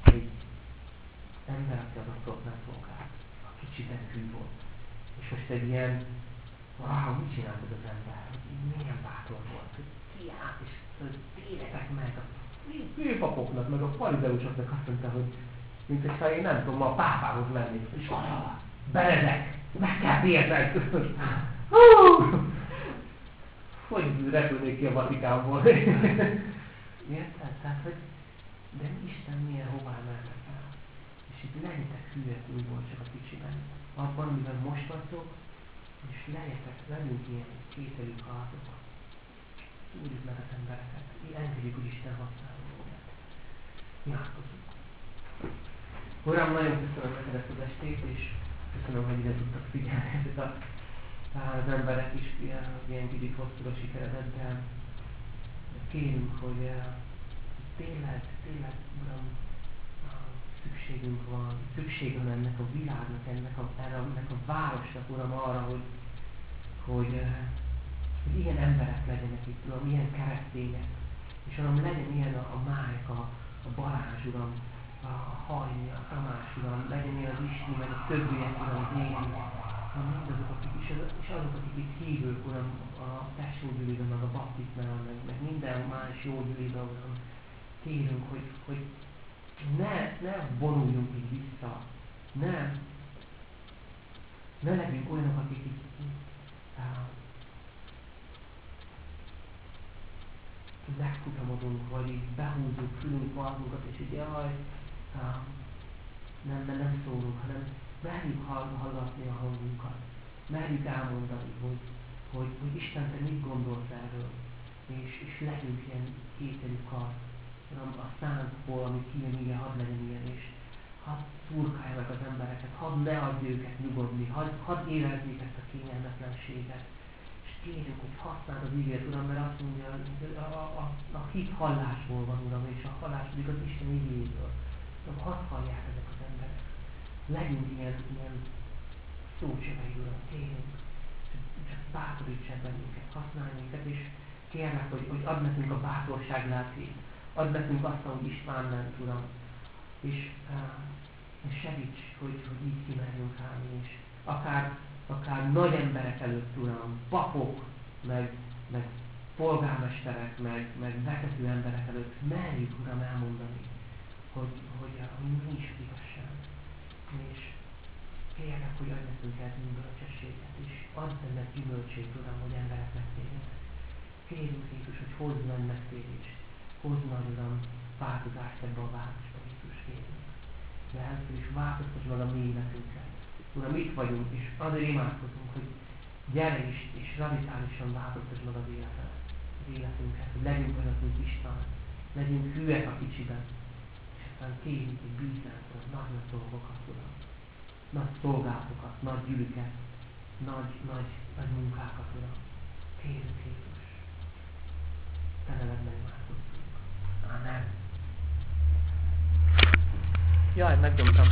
egy ember, aki az asztaloknál szolgált, a kicsiben hű volt. És most egy ilyen, wow, mit csinált ez az ember? Milyen bátor volt, kiállt, és tényleg meg a főpapoknak, meg a farizeusoknak azt mondta, hogy mint hogyha én nem tudom, ma a pápához mennék, és arra, beledek, meg kell térned. hogy repülnék ki a Vatikánból. Érted? Tehát, hogy de Isten milyen hová mennek el. És itt legyetek hülyek újból csak a kicsiben. Abban, amiben most vagytok, és legyetek, legyünk ilyen kételű harcok szúrjuk meg az embereket. Engedjük, hogy Isten használja őket. Imádkozzunk. Uram, nagyon köszönöm neked ezt az estét, és köszönöm, hogy ide tudtak figyelni ezek a, az emberek is ilyen, ilyen kicsit hosszúra sikeredett, de kérünk, hogy uh, tényleg, tényleg, Uram, szükségünk van, szükség van ennek a világnak, ennek a, ennek a városnak, Uram, arra, hogy, hogy uh, hogy ilyen emberek legyenek itt, Uram, ilyen keresztények. És Uram, legyen ilyen a, a Márk, a, a Balázs, Uram, a, Hajni, a Tamás, Uram, legyen ilyen az Isti, meg a többiek, Uram, akik, és, azok, akik itt hívők, Uram, a testvérgyűlében, meg a baptizmán, meg, meg minden más jó gyűlében, Uram, kérünk, hogy, hogy ne, ne vonuljunk így vissza, ne, ne legyünk olyanok, akik így, megfutamodunk, vagy így behúzunk fülünk magunkat, és így jaj, nem, nem, nem szólunk, hanem merjük hallgatni a hangunkat. Merjük elmondani, hogy, hogy, hogy Isten te mit gondolsz erről, és, és legyünk ilyen kételű kar, a szánkból, ami kijön, igen, hadd legyen ilyen, és hadd szurkáljanak az embereket, hadd ne adj őket nyugodni, hadd, hadd érezzék ezt a kényelmetlenséget. És kérünk, hogy használd az ígért, Uram, mert azt mondja, hogy a, a, a, a hit hallásból van, Uram, és a hallás pedig az Isten igényéből. Uram, hadd hallják ezek az emberek. Legyünk ilyen, ilyen szócsövei, Uram, kérünk. Csak bátoríts bennünket, használj minket, és kérlek, hogy, hogy add nekünk a bátorság lelkét, add nekünk azt, hogy István ment, Uram, és, uh, és segíts, hogy, hogy így kimerjünk állni, és akár, akár nagy emberek előtt, Uram, papok, meg, meg polgármesterek, meg, meg vezető emberek előtt merjük, Uram, elmondani, hogy, hogy, hogy mi is az igazság. És kérlek, hogy adj nekünk ez bölcsességet, és add ennek gyümölcsét, Uram, hogy emberek megtérjenek. Kérjük Jézus, hogy hozz meg megtérést, hozz meg, Uram, változást ebbe a városba, Jézus, kérjük. De először is változtass meg a mi életünket. Uram, itt vagyunk, és azért imádkozunk, hogy gyere is, és radikálisan változtass meg az életet, az életünket, hogy legyünk olyanok, mint Isten, legyünk hűek a kicsiben, és aztán kérjük, hogy bíznánk nagy nagy dolgokat, Uram. Nagy szolgálatokat, nagy gyűlüket, nagy, nagy, nagy munkákat, Uram. Kérjük, Jézus. Te nevedben imádkozzunk. Amen. Jaj, megdobtam.